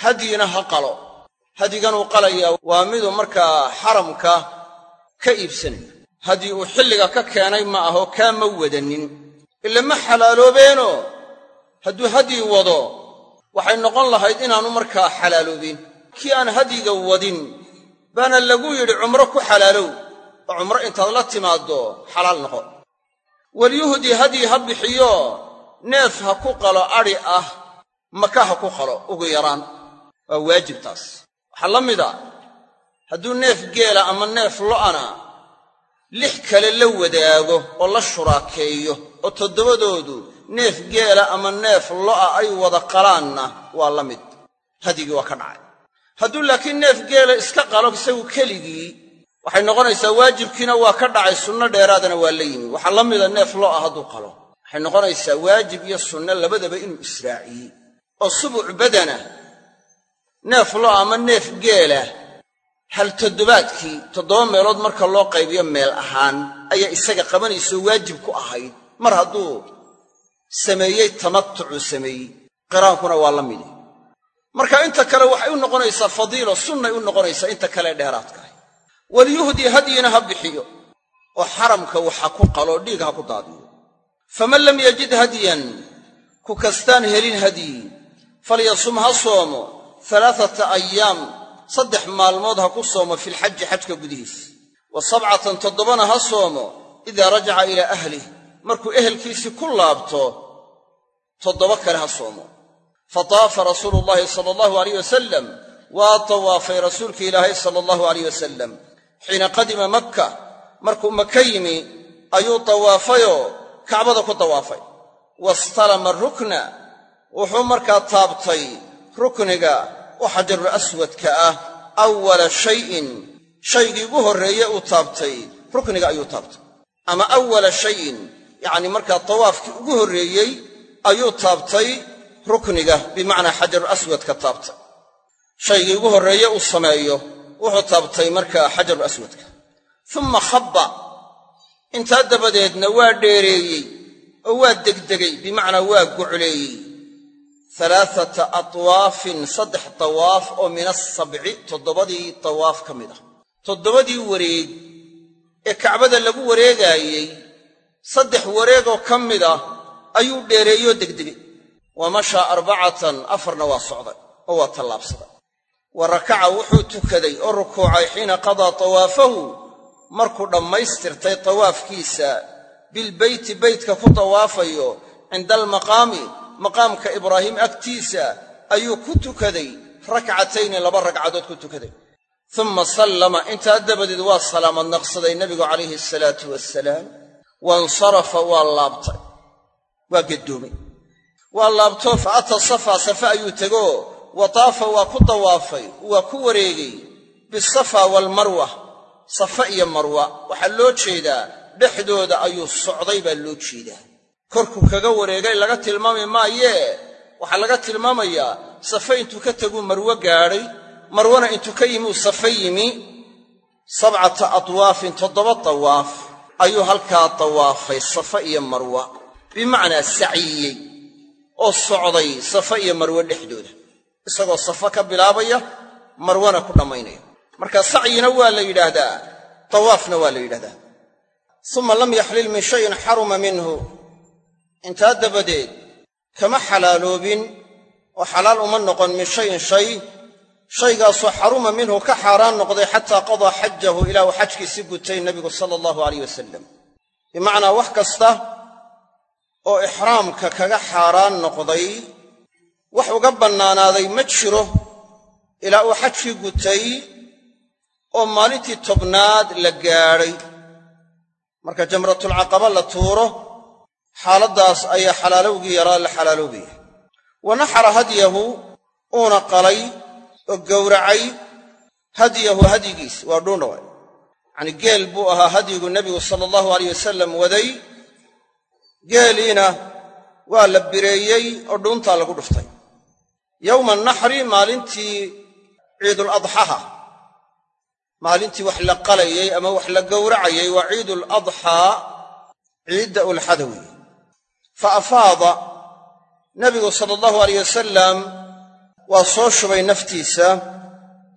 hadyina ha qalo. Hadyiganuu qalayaa waa miduu markaa xaramka ka iibsanayo hadyi uu xilliga ka keenay ma aho kaa ma wadanin. ila ma xalaaloobeenoo hadduu hadyi wado waxay noqon lahayd inaannu markaa xalaaloobin. Kii aan hadyiga wadin baana lagu yidhi cumro ku xalaalow. Oo cumro intaad la timaaddo xalaal noqo. Walyuhdi hadyi ha bixiyo neef ha ku qalo adhi ah maka ha ku qalo ugu yaraan. Waa waajib taas. Waxaa la mida hadduu neef geela ama neef lo'ana lix kale la wadaago oo la shuraakeeyo oo toddobadoodu neef geela ama neef lo'a ay wada qalaanna waa la mid. Hadyigii waa ka dhacay. Hadduu laakiin neef geela iska qalo isagu keligii waxay noqonaysaa waajibkiina waa ka dhacay sunno dheeraadana waa la yimi. Waxaa la mida neef lo ah hadduu qalo. Waxay noqonaysaa waajib iyo sunno labadaba inuu israaciyey oo subuc badana neef lo ama neef geela hal toddobaadkii toddoba meelood marka loo qaybiyo meel ahaan ayaa isaga qabanayso waajib ku ahayd. Mar hadduu sameeyey tamatucuu sameeyey qiraankuna waa la midi. Marka inta kale waxay u noqonaysaa fadiilo sunnay u noqonaysaa inta kale dheeraadka ah waliyuhdii hadyina ha bixiyo oo xaramka waxa ku qaloo dhiig ha ku daadiyo. Faman lam yajid hadyan ku kastaan helin hadyi falyasum ha soomo alaaata ayaam saddex maalmood ha ku soomo filxaji xajka gudihiis. Wa sabcatan toddobana ha soomo idaa rajaca ilaa ahlih. Markuu ehelkiisii ku laabto toddoba kale ha soomo. Fataafa rasuulu llaahi sala allahu alayh wasalam waa tawaafay rasuulki ilaahay sala allahu alayh wasalam xiina qadima makka markuu maka yimi ayuu tawaafayoo kacbada ku tawaafay. Wastalama rukna wuxuu markaa taabtay rukniga oo xajarul aswadka ah awala shayin shaygii ugu horreeye uu taabtay rukniga ayuu taabtay. Ama awala shayin yacni markaa tawaafkii ugu horreeyey ayuu taabtay rukniga bimacnaa xajarul aswadka taabtay. Shaygii ugu horreeye uu sameeyo wuxuu taabtay markaa xajarul aswadka. Uma khabba intaa dabadeedna waa dheereeyey oo waa degdegay bimacnaa waa gucleeyey alaaata atwaafin saddex tawaaf oo min asabci toddobadii tawaaf ka mid ah. Toddobadii wareeg ee kacbada lagu wareegaayey saddex wareegoo ka mid ah ayuu dheereeyoo degdegay wa mashaa arbacatan afarna waa socday oo waa tallaabsaday. Wa rakaca wuxuu tukaday oo rukuucay xiina qadaa tawaafahu markuu dhammaystirtay tawaafkiisa bilbeyti beytka ku tawaafayo cinda almaqaami maqaamka ibraahim agtiisa ayuu ku tukaday rakcatayni laba ragcadood ku tukaday. Uma sallama intaa dabadeed waa salaamad naqsaday nebigu calayhi asalaatu wasalaam wansarafa waa laabtay. Waa geddoomay. Waa laabtoo fa ata safa safa ayuu tegoo. Wa taafa waa ku dawaafay. Waa ku wareegay. Bisafa waalmarwa safa iyo marwa. Waxaa loo jeedaa dhexdooda ayuu socday baa loo jeedaa korkuu kaga wareegay laga tilmaami maayee waxaa laga tilmaamayaa safe intuu ka teguu marwo gaadhay. Marwana intuu ka yimi uu safe yimi. Sabcata atwaafin toddoba tawaaf. Ayuu halkaa tawaafay safa iyo marwa. Bimacnaa saciyey oo socday safa iyo marwe dhexdooda. Isagoo safa ka bilaabaya marwana ku dhammaynaya marka sacyina waa la yidhaahdaa tawaafna waa la yidhahdaa uma lam yaxlil min shayin xaruma minhu intaa dabadeed kama xalaaloobin oo xalaal uma noqon min shayin shay shaygaasoo xaruma minhu ka xaaraan noqday xataa qadaa xajahu ilaa uu xajkiisii gutay nebigu sala allahu alayh wasalam bimacnaa wax kasta oo ixraamka kaga xaaraan noqday wax uga bannaanaaday ma jiro ilaa uu xajkii gutay oo maalintii tobnaad la gaadhay marka jamratulcaqaba la tuuro xaaladdaas ayaa xalaalowgii yaraa la xalaaloobaya wa naxara hadyahu uuna qalay oo gowracay hadyahu hadyigiis waa dhuundhawa yacanii geel buu ahaa hadyigu nebigu sala allahu alayh wasalam waday. Geeliina waa la bireeyey oo dhuuntaa lagu dhuftay. Yowma naxri maalintii ciiduladxaha maalintii wax la qalayey ama wax la gowracayay waa ciidul adxaa ciidda ulxada fa afaada. Nebigu sala allahu alayh wasalam waa soo shubay naftiisa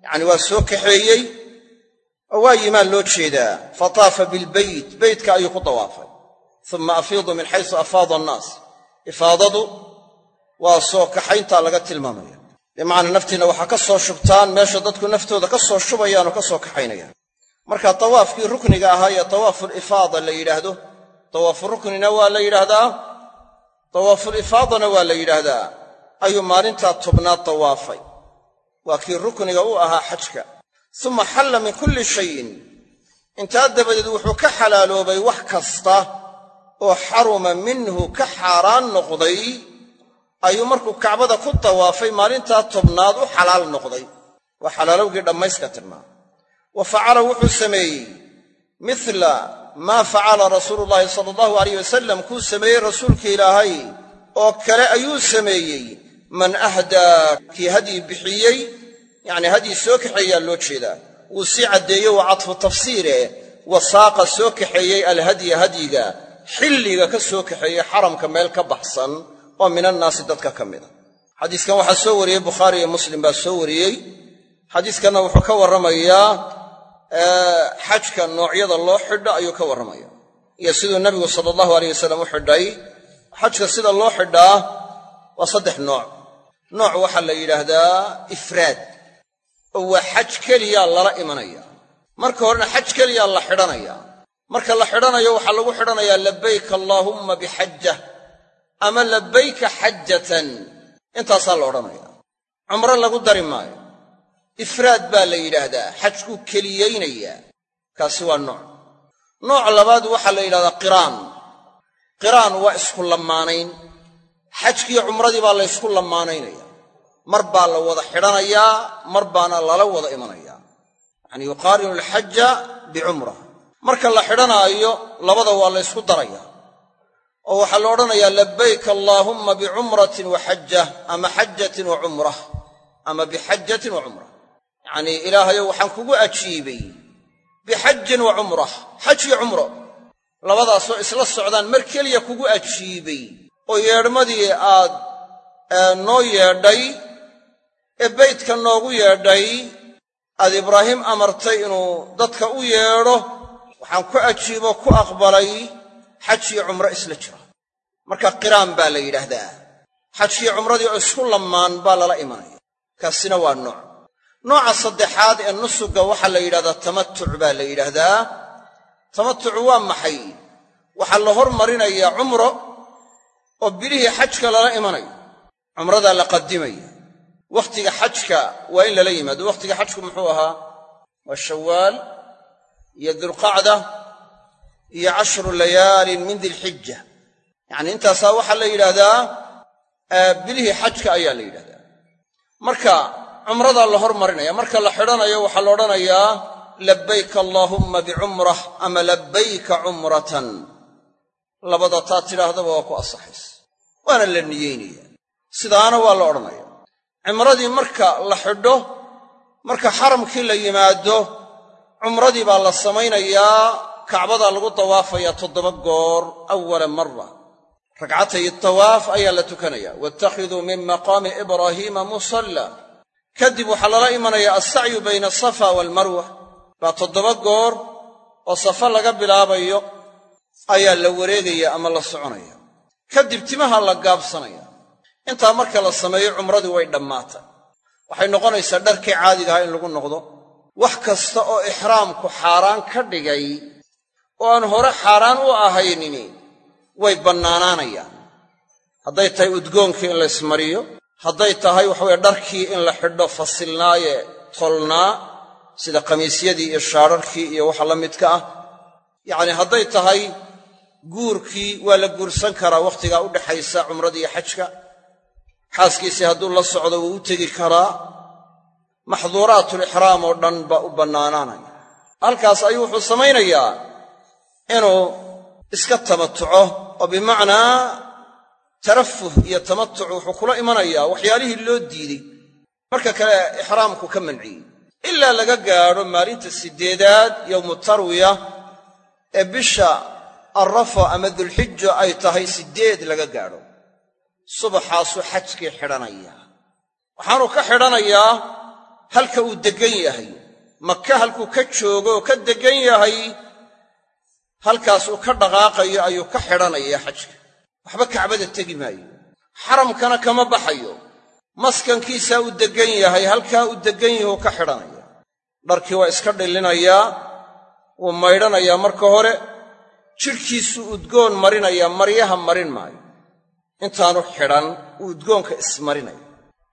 yacni waa soo kaxeeyey oo waa yimaan loo jeedaa. Fa taafa bilbeyt beytka ayuu ku dawaafay. Uma afiidu min xaysu afaada annaas. Ifaadadu waa soo kaxayntaa laga tilmaamaya. Bimacnaa naftiinna waxaa ka soo shubtaan meesha dadku naftooda ka soo shubayaan oo ka soo kaxaynayaan. Marka tawaafkii rukniga ahaa ee tawaafulifaada la yidhaahdo tawaafu ruknina waa la yidhaahdaa tawaafulifaadana waa la yidhaahdaa. Ayuu maalintaa tobnaad tawaafay. Waa kii rukniga u ahaa xajka. Suma xalla min kulli shayin. Intaa dabadeed wuxuu ka xalaaloobay wax kasta oo xaruma minhu ka xaaraan noqday. Ayuu markuu kacbada ku tawaafay maalintaa tobnaad u xalaal noqday. Waa xalaalowgii dhammayska tirnaa. Wa facala wuxuu sameeyey mila maa facala rasuulu llaahi sala allahu alayh wasalam kuu sameeyey rasuulka ilaahay oo kale ayuu sameeyey. Man ahdaa kii hadyi bixiyey yacnii hadyi soo kaxeeyaa loo jeedaa. Wuu sii caddeeye waa cadfu tafsiire wasaaqa soo kaxeeyey alhadya hadyiga xilliga ka soo kaxeeyey xaramka meel ka baxsan oo min annaasi dadka ka mida. Xadiiskan waxaa soo wariyey bukhaari iyo muslim baa soo wariyey. Xadiiskanna wuxuu ka warramayaa xajka noocyada loo xidho ayuu ka warramaya iyo siduu nabigu sala allahu aleyh wasalam u xidhay xajka sida loo xidhaa waa saddex nooc. Nooc waxaa la yidhaahdaa ifraad oo waa xaj keliyaa lala imanaya. Marka horena xaj keliyaa la xidhanaya. Marka la xidhanayo waxaa lagu xidhanayaa labayka allaahumma bixajja ama labayka xajatan intaasaa la odhanaya cumro lagu dari maayo ifraad baa la yidhaahdaa xajkuu keliyaynayaa kaasi waa nooc. Nooc labaad waxaa la yidhahdaa qiraan. Qiraan waa isku lamaanayn xajkiiyo cumradii baa la ysku lamaanaynaya mar baa la wada xidhanayaa mar baana lala wada imanayaa yacanii yuqaarinu alxaja bicumra. Marka la xidhanaayo labada waa la ysku daraya. Oo waxaa la odhanayaa labayka allaahumma bicumratin wa xajja ama xajatin wa ama bixajatin wa cumrah yacnii ilaahayow waxaan kugu ajiibay bixajin wa cumrah xaj iyo cumro. Labadaasoo isla socdaan mar keliya kugu ajiibay oo yeedhmadii aad noo yeedhay ee beydka noogu yeedhay aad ibraahim amartay inuu dadka u yeedho waxaan ku ajiibo ku aqbalay xaj iyo cumro isla jira marka qiraan baa la yidhaahdaa xajkiyo cumradii oo isku lammaan baa lala imanaya. Kaasina waa nooc nooca saddexaad ee nusuga waxaa la yidhahdaa tamatuc baa la yidhaahdaa tamatuc waa maxay? Waxaa la hormarinayaa cumro oo bilihii xajka lala imanayo. Cumradaa la qadimaya. Wakhtiga xajka waa in lala yimaado. Wakhtiga xajku muxuu ahaa? Waa shawaal iyo dulqacda iyo cashru layaalin min dilxija yacnii intaasaa waxaa la yidhaahdaa bilihii xajka ayaa la yidhahdaa. Marka cumradaa la hormarinaya. Marka la xidhanayo waxaa la odhanayaa labayka allaahumma bicumrah ama labayka cumratan labada taa tidhaahdaba waa ku asaxaysa waana la niyeynaya sidaana waa la odhanaya cimradii marka la xidho marka xaramkii la yimaado cumradii baa la samaynayaa kacbadaa lagu dawaafayaa toddoba goor awala mara ragcatay tawaaf ayaa la tukanaya waatakhiduu min maqaami ibraahiima musalla kadib waxaa lala imanayaa alsacyu bayna asafa waalmarwa baa toddoba goor oo safa laga bilaabayo ayaa la wareegaya ama la soconaya. Kadib timaha la gaabsanaya. Intaa marka la sameeyo cumradii way dhammaatay waxay noqonaysaa dharkii caadigaha in lagu noqdo. Wax kasta oo ixraamku xaaraan ka dhigay oo aan hore xaaraan u ahaynini way bannaanaanayaan. Hadday tahay udgoonkii in la ysmariyo hadday tahay waxaweye dharkii in la xidho fasilnaaye tolnaa sida khamiisyadii iyo shaadharkii iyo waxa la midka ah. Yacnii hadday tahay guurkii waa la guursan karaa wakhtigaa u dhaxaysa cumradii iyo xajka. Xaaskiisii hadduu la socdo wuu u tegi karaa. Maxduuraatulixraam oo dhan baa u bannaanaanaya. Halkaas ayuu wuxuu samaynayaa inuu iska tamatuco oo bimacnaa tarafuh iyo tamatuc wuxuu kula imanayaa waxyaalihii loo diiday. Marka kale ixraamku ka manciyey. Ilaa laga gaadho maalinta siddeedaad yowmu tarwiya ee bisha arrafa ama dulxijo ay tahay siddeed laga gaadho. Subaxaasuu xajkii xidhanayaa waxaanuu ka xidhanayaa halka uu deggan yahay. Maka halkuu ka joogo oo ka deggan yahay halkaas uu ka dhaqaaqayo ayuu ka xidhanayaa xajka waxba kacbada tegi maayo. Xaramkana kama baxayo. Maskankiisaa uu deggan yahay halkaa uu deggan yahi uu ka xidhanaya. Dharkii waa iska dhillinayaa wuu maydhanayaa marka hore jidhkiisuu udgoon marinayaa maryaha marin maayo. Intaanu xidhan uu udgoonka ismarinaya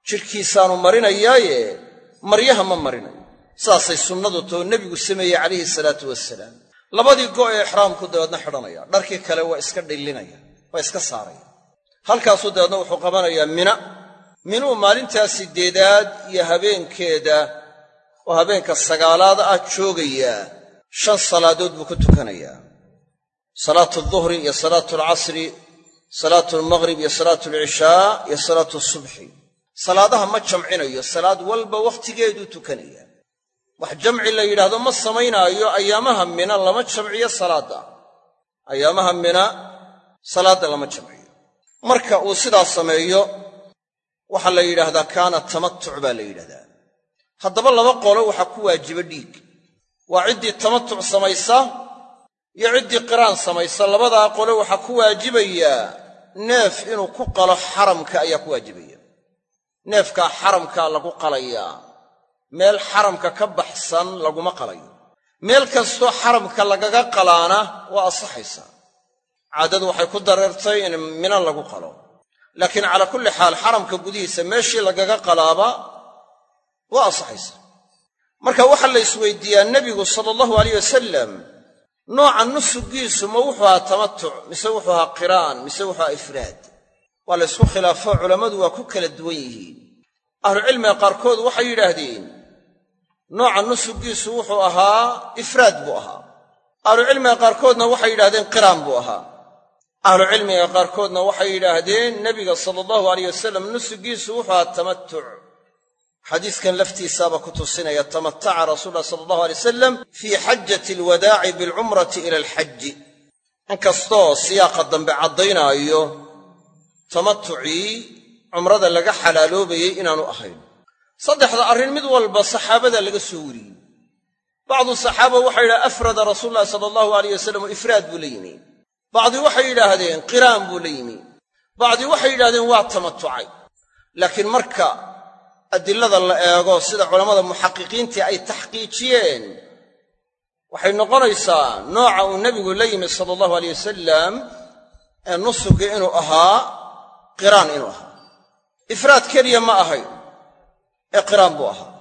jidhkiisaanu marinayaaye maryaha ma marinayo. Saasay sunnadu too nebigu sameeyey calayhi salaatu wasalaam labadii go' ee ixraamku dabeedna xidhanaya. Dharkii kale waa iska dhillinaya waa iska saaraya halkaasuu dabeedna wuxuu qabanayaa mina. Minuu maalintaa siddeedaad iyo habeenkeeda oo habeenka sagaalaad ah joogayaa. Shan salaadood buu ku tukanayaa. Salaatu alduhri iyo salaatu alcasri salaatu almaghrib iyo salaatu alcishaa iyo salaatu asubxi salaadaha ma jamcinayo salaad walba wakhtigeeduu tukanayaa wax jamci la yidhaahdo ma samaynaayo ayaamaha mina lama jamciyo salaadda. Ayaamaha mina salaadda lama jamciyo marka uu sidaas sameeyo waxaa la yidhaahdaa kaana tamatuc baa la yidhahdaa haddaba laba qolo waxaa ku waajiba dhiig. Waa ciddii tamatuc samaysa iyo ciddii qiraan samaysa. Labadaa qole waxaa ku waajibayaa neef inuu ku qalo xaramka ayaa ku waajibaya. Neefkaa xaramkaa lagu qalayaa meel xaramka ka baxsan laguma qalayo. Meel kastoo xaramka lagaga qalaana waa asaxaysaa caadadu waxay ku dareertay in mina lagu qalo. Laakiin calaa kulli xaal xaramka gudihiisa meeshii lagaga qalaaba waa asaxaysaa marka waxaa la isweydiiyaa nebigu sala allahu alayh wasalam nooca nusugiisu ma wuxuu ahaa tamatuc mise wuxuu ahaa qiraan mise wuxuu ahaa ifraad. Waa la ysku khilaafo culammadu waa ku kala duwan yihiin. Ahlucilmiga qaarkood waxay yidhaahdeen nooca nusugiisu wuxuu ahaa ifraad buu ahaa. Ahlucilmiga qaarkoodna waxay yidhahdeen qiraan buu ahaa ahlucilmiga qaarkoodna waxay yidhaahdeen nebiga sala allahu alayh wasalam nusugiisu wuxuu ahaa tamatuc xadiiskan laftiisaaba ku tusinaya tamataca rasuulu llahi sala allahu alay wasalam fii xajati alwadaaci bilcumrati ila alxaji inkastoo siyaaqa dambe caddaynaayo tamatucii cumrada laga xalaaloobayey inaanu ahayn. Saddexda arrin mid walba saxaabada laga soo wariyey. Bacdu saxaaba waxay yidhaha afrada rasuulu llahi sala allahu alayh wasalam ifraad buu la yimi bacdi waxay yidhaahdeen qiraan buu la yimi. Bacdi waxay yidhahdeen waa tamatucay laakiin marka adilada la eego sida culammada muxaqiqiintii ay taxqiijiyeen waxay noqonaysaa nooca uu nebigu la yimi sala allahu aleyh wasalam ee nusugi inuu ahaa qiraan inuu ahaa. Ifraad keliya ma ahayn ee qiraan buu ahaa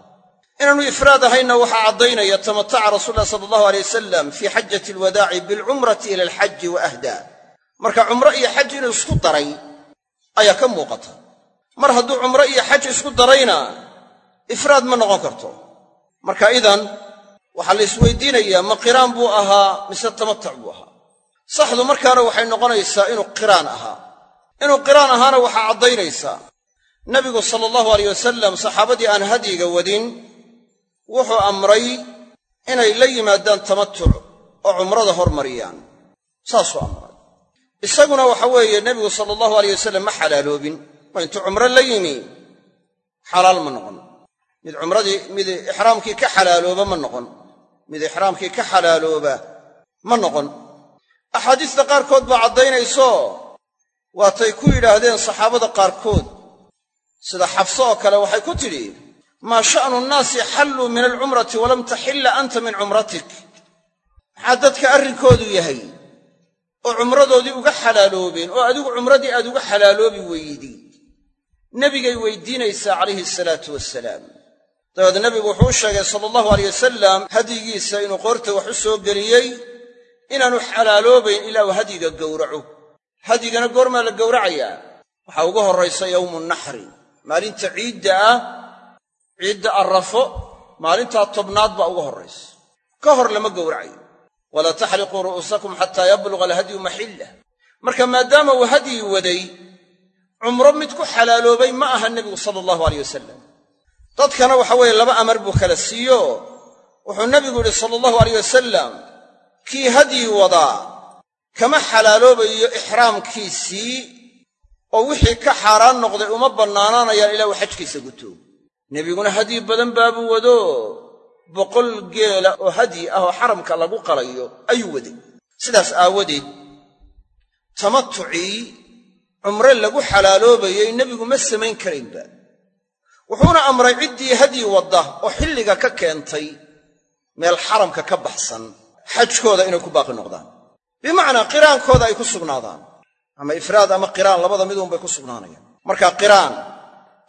inaanu ifraad ahaynna waxaa caddaynaya tamataca rasuul llahi sala allahu aleyh wasalam fii xajati alwadaaci bilcumrati ila alxaji wa ahdaa. Marka cumro iyo xaj inuu isku daray ayaa ka muuqata. Mar hadduu cumro iyo xaj isku darayna ifraad ma noqon karto. Marka idan waxaa la isweydiinayaa ma qiraan buu ahaa mise tamatac buu ahaa? Saxdu markaana waxay noqonaysaa inuu qiraan ahaa. Inuu qiraan ahaana waxaa caddaynaysaa nebigu sala allahu aleyh wasalam saxaabadii aan hadyiga wadin wuxuu amray inay la yimaadaan tamatuc oo cumrada hormariyaan. Saasuu amray. Isaguna waxa weeye nebigu sala allahu aleyh wasalam ma xalaaloobin. Oo intuu cumro la yimi xalaal ma noqon. Mid cumradii mid ixraamkii ka xalaalooba ma noqon. Mid ixraamkii ka xalaalooba ma noqon. Axaadiista qaarkood baa caddaynayso. Waatay ku yidhaahdeen saxaabada qaarkood sida xabso oo kale waxay ku tidhi maa sha'nu nnaasi xalluu min alcumrati walam taxilla anta min cumratik. Maxaa dadka arrinkoodu yahay? oo cumradoodii uga xalaaloobeen oo adigu cumradii aad uga xalaaloobi weydi nebigay weydiinaysaa calayhi salaatu wasalaam dabeed nebigu wuxuu u sheegay sala allahu aleyh wasalam hadyigiisa inuu qoorta wax u soo geliyey inaanu xalaaloobayn ilaa uu hadyiga gowraco. Hadyigana goormaa la gowracayaa? Waxaa uga horraysa yowmu naxri maalinta ciidda ah ciidda arrafo maalintaa tobnaad baa uga horraysa. Ka hor lama gowracayo. Walaa taxliquu ru'uusakum xataa yabluga alhadyu maxillah marka maadaama uu hadyi waday cumro mid ku xalaaloobay ma aha nebigu sala allahu aleyh wasalam dadkana waxa weeye laba amar buu kala siiyo. Wuxuu nebigu yidhi sala allahu aleyh wasalam kii hadyi wadaa kama xalaaloobayo ixraamkiisii oo wixii ka xaaraan noqday uma bannaanaanayaan ilaa uu xajkiisa guto nebiguna hadyi badan baabuu wado. Boqol geela oo hadyi ah oo xaramka lagu qalayo ayuu waday. Sidaas aawadeed tamatucii cumre lagu xalaaloobayey nebigu ma samayn karaynba. Wuxuuna amray ciddii hadyi wadda oo xilliga ka keentay meel xaramka ka baxsan xajkooda inay ku baaqi noqdaan. Bimacnaa qiraankooda ay ku sugnaadaan. Ama ifraad ama qiraan labada miduunbay ku sugnaanayaan. Marka qiraan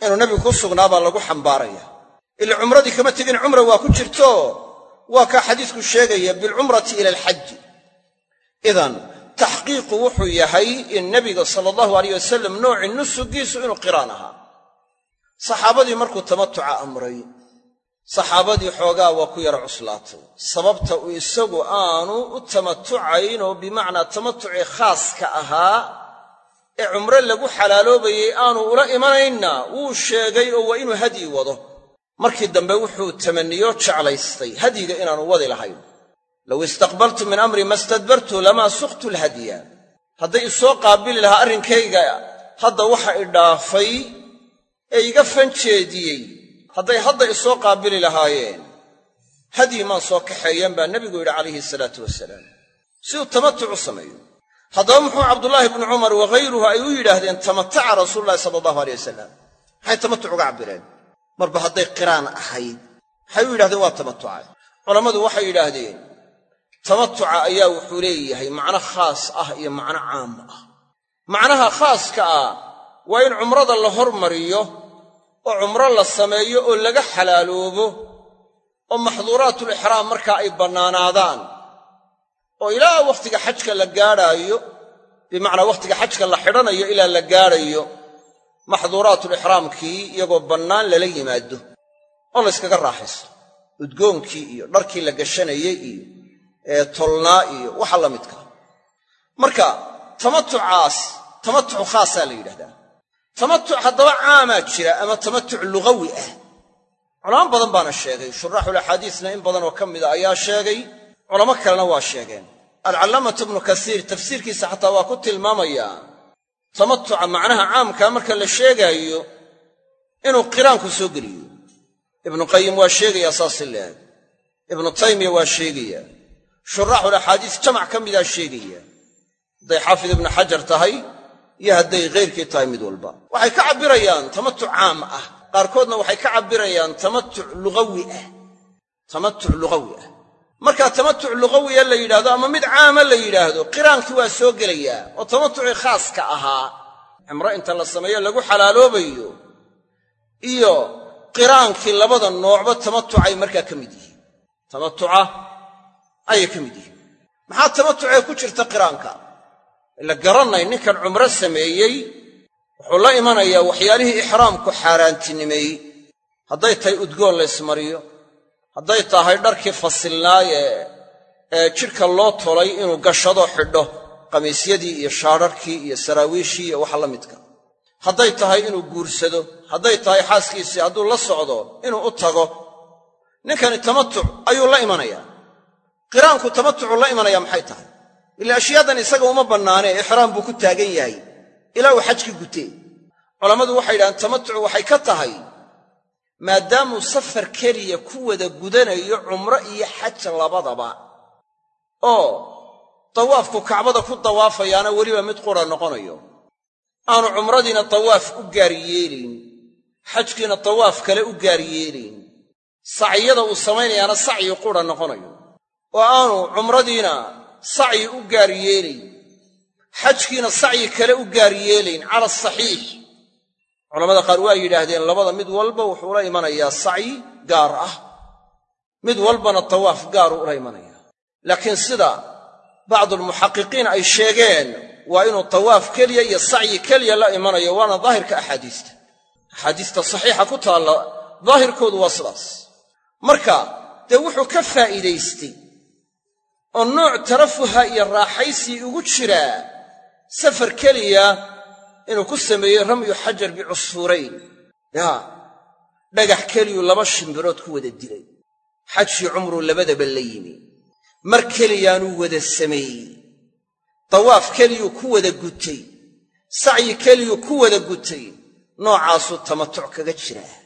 inuu nebigu ku sugnaa baa lagu xambaaraya. Ila cumradii kama tegin cumra waa ku jirto? Waa kaa xadiisku sheegaya bilcumrati ila alxaji idan taxqiiqu wuxuu yahay in nebiga sala allahu aleyh wasalam noocii nusugiisu inuu qiraan ahaa. Saxaabadii markuu tamatuca amray saxaabadii xoogaa waa ku yara cuslaatay. Sababta uu isagu aanu u tamatucayn oo bimacnaa tamatucii khaaska ahaa ee cumre lagu xalaaloobayey aanu ula imanaynna wuu sheegay oo waa inuu hadyi wado. Markii dambe wuxuu tamanniyo jeclaystay hadyiga inaanu wadi lahayn. Low istaqbaltu min amri ma stadbartu lamaa suqtu lhadya hadday isoo qaabili lahaa arrinkayga hadda waxa i dhaafay ee iga fanjeediyey. Hadday hadda isoo qaabili lahaayeen hadyi maan soo kaxeeyeen baa nebigu yidhi calayhi salaatu wasalaam. Si uu tamatuc u sameeyo haddaba muxuu cabdulaahi bnu cumar waghayruhu ay u yidhaahdeen tamataca rasuulu ulahi sala allahu alay wasalam maxay tamatuc uga cabbireen marba hadday qiraan ahayd. Maxay u yidhahdeen waa tamatuca culammadu waxay yidhaahdeen tamatuca ayaa wuxuu leeyahay macno khaas ah iyo macno caam ah. Macnaha khaaska ah waa in cumrada la hormariyo oo cumro la sameeyo oo laga xalaaloobo oo maxduuraatulixraam markaa ay bannaanaadaan oo ilaa wakhtiga xajka la gaadhaayo bimacnaa wakhtiga xajka la xidhanayo ilaa la gaadhayo maxduuraatulixraamkii iyagoo bannaan lala yimaado oo layskaga raaxaysto udgoonkii iyo dharkii la gashanayey iyo ee tolnaa iyo waxa la midkaa marka tamatucaas tamatucu khaasaa la yidhahdaa. Tamatuc haddaba caamaa jira ama tamatuc lugawi ah. Culamo badan baana sheegay shuraaxulaxaadiisna in badanoo ka mida ayaa sheegay culamo kalena waa sheegeen alcallaamatu ibnu kasiir tafsiirkiisa xataa waa ku tilmaamayaa tamatuca macnaha caamkaa marka la sheegaayo inuu qiraanku soo geliyo. Ibnu qayim waa sheegayaa saas si leeg ibnu taymiya waa sheegayaa shuraaxulaxaadiis jamac ka midaa sheegaya. Hadday xaafid ibnu xajar tahay iyo hadday khayrkii tahay mid walba. Waxay ka cabbirayaan tamatuc caam ah. Qaarkoodna waxay ka cabbirayaan tamatuc lugawi ah. Tamatuc lugawi ah markaa tamatuc lugawiya la yidhahdo ama mid caama la yidhaahdo qiraankii waa soo gelayaa oo tamatucii khaaska ahaa cimro inta la sameeyo lagu xalaaloobayo iyo qiraankii labada noocba tamatucay markaa ka mid yihiin. Tamatuca ayay ka mid yihiin. Maxaa tamatucee ku jirta qiraanka? Ila garanay ninkan cumro sameeyey wuxuu la imanayaa waxyaalihii ixraamku xaaraantinimeeyey hadday tahay udgoon la ysmariyo hadday tahay dharkii fasilnaaye ee jidhka loo tolay inuu gashado xidho qamiisyadii iyo shaadharkii iyo saraawiishii iyo waxa la midka. Hadday tahay inuu guursado hadday tahay xaaskiisii hadduu la socdo inuu u tago ninkani tamatuc ayuu la imanayaa qiraanku tamatucu la imanaya maxay tahay? Ila ashyaadan isaga uma bannaanee ixraam buu ku taagan yahay. Ilaa uu xajki gutee. Culammadu waxay yidhahdeen tamatucu waxay ka tahay maadaamuu safar keliya ku wada gudanayo cumro iyo xaj labadaba. Oo dawaafku kacbada ku dawaafayaana weliba mid qura noqonayo. Aanu cumradiina dawaaf u gaar yeelayn xajkiina dawaaf kale u gaar yeelayn sacyada uu samaynayaana sacyi qura noqonayo. Oo aanu cumradiina sacyi u gaar yeelayn xajkiina sacyi kale u gaar yeelayn cala asaxiix culamada qaar waa yidhaahdeen labada mid walba wuxuu ula imanayaa sacyi gaar ah. Mid walbana tawaaf gaaru ula imanayaa laakiin sida bacdulmuxaqiqiin ay sheegeen waa inuu tawaaf keliya iyo sacyi keliya la imanayo waana daahirka axaadiista. Axaadiista saxiixa ku taalla daahirkoodu waa sidaas. Marka dee wuxuu ka faa'iidaystay oo nooc tarafuha iyo raaxaysii ugu jiraa safar keliya inuu ku sameeyey ramyu xajar bicusfuurayn yaa dhagax keliyuu laba shimbirood ku wada dilay. Xajkii cumruu labadaba la yimi. Mar keliyaanuu wada sameeyey. Dawaaf keliyuu ku wada gutay. Sacyi keliyuu ku wada gutay. Noocaasuu tamatuc kaga jiraa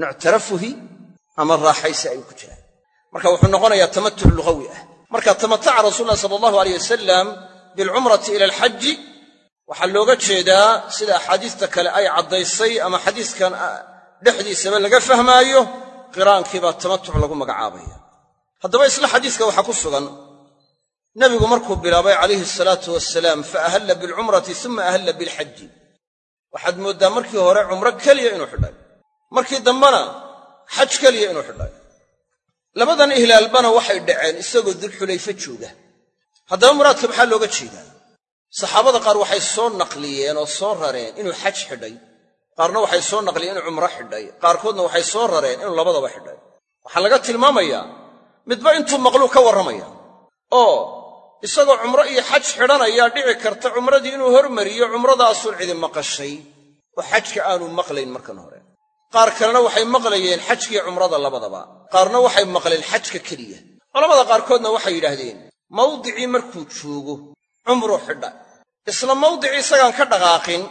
nooc tarafuhi ama raaxaysi ayuu ku jiraa marka wuxuu noqonayaa tamatuc lugawi ah. Marka tamataca rasuul ulahi sala allahu aleyh wasalam bilcumrati ila alxaji waxaa looga jeedaa sida axaadiista kale ay caddaysay ama xadiiskan dhexdiisaba laga fahmaayo qiraankiibaa tamatuc lagu magacaabaya. Haddaba isla xadiiska waxaa ku sugan nebigu markuu bilaabay calayhi asalaatu wasalaam fa ahalla bilcumrati suma ahalla bilxaji waxaad mooddaa markii hore cumro keliya inuu xidhay markii dambena xaj keliya inuu xidhay. Labadan ihlaalbana waxay dhaceen isagoo dulxulayfe jooga. Haddaba muraadka maxaa looga jeedaa saxaabada qaar waxay soo naqliyeen oo soo rareen inuu xaj xidhay. Qaarna waxay soo naqliyeen inuu cumro xidhay. Qaarkoodna waxay soo rareen inuu labadaba xidhay. Waxaa laga tilmaamayaa midba intuu maqluu ka warramaya. Oo isagoo cumro iyo xaj xidhanayaa dhici karta cumradii inuu hormariyo cumradaasuun cidi maqashay. Oo xajka aanu maqlayn markan hore. Qaar kalena waxay maqlayeen xajkiiyo cumrada labadaba. Qaarna waxay maqleen xajka keliya. Culamada qaarkoodna waxay yidhaahdeen mawdicii markuu joogo cumruu xidha. Isla mawdicii isagaan ka dhaqaaqin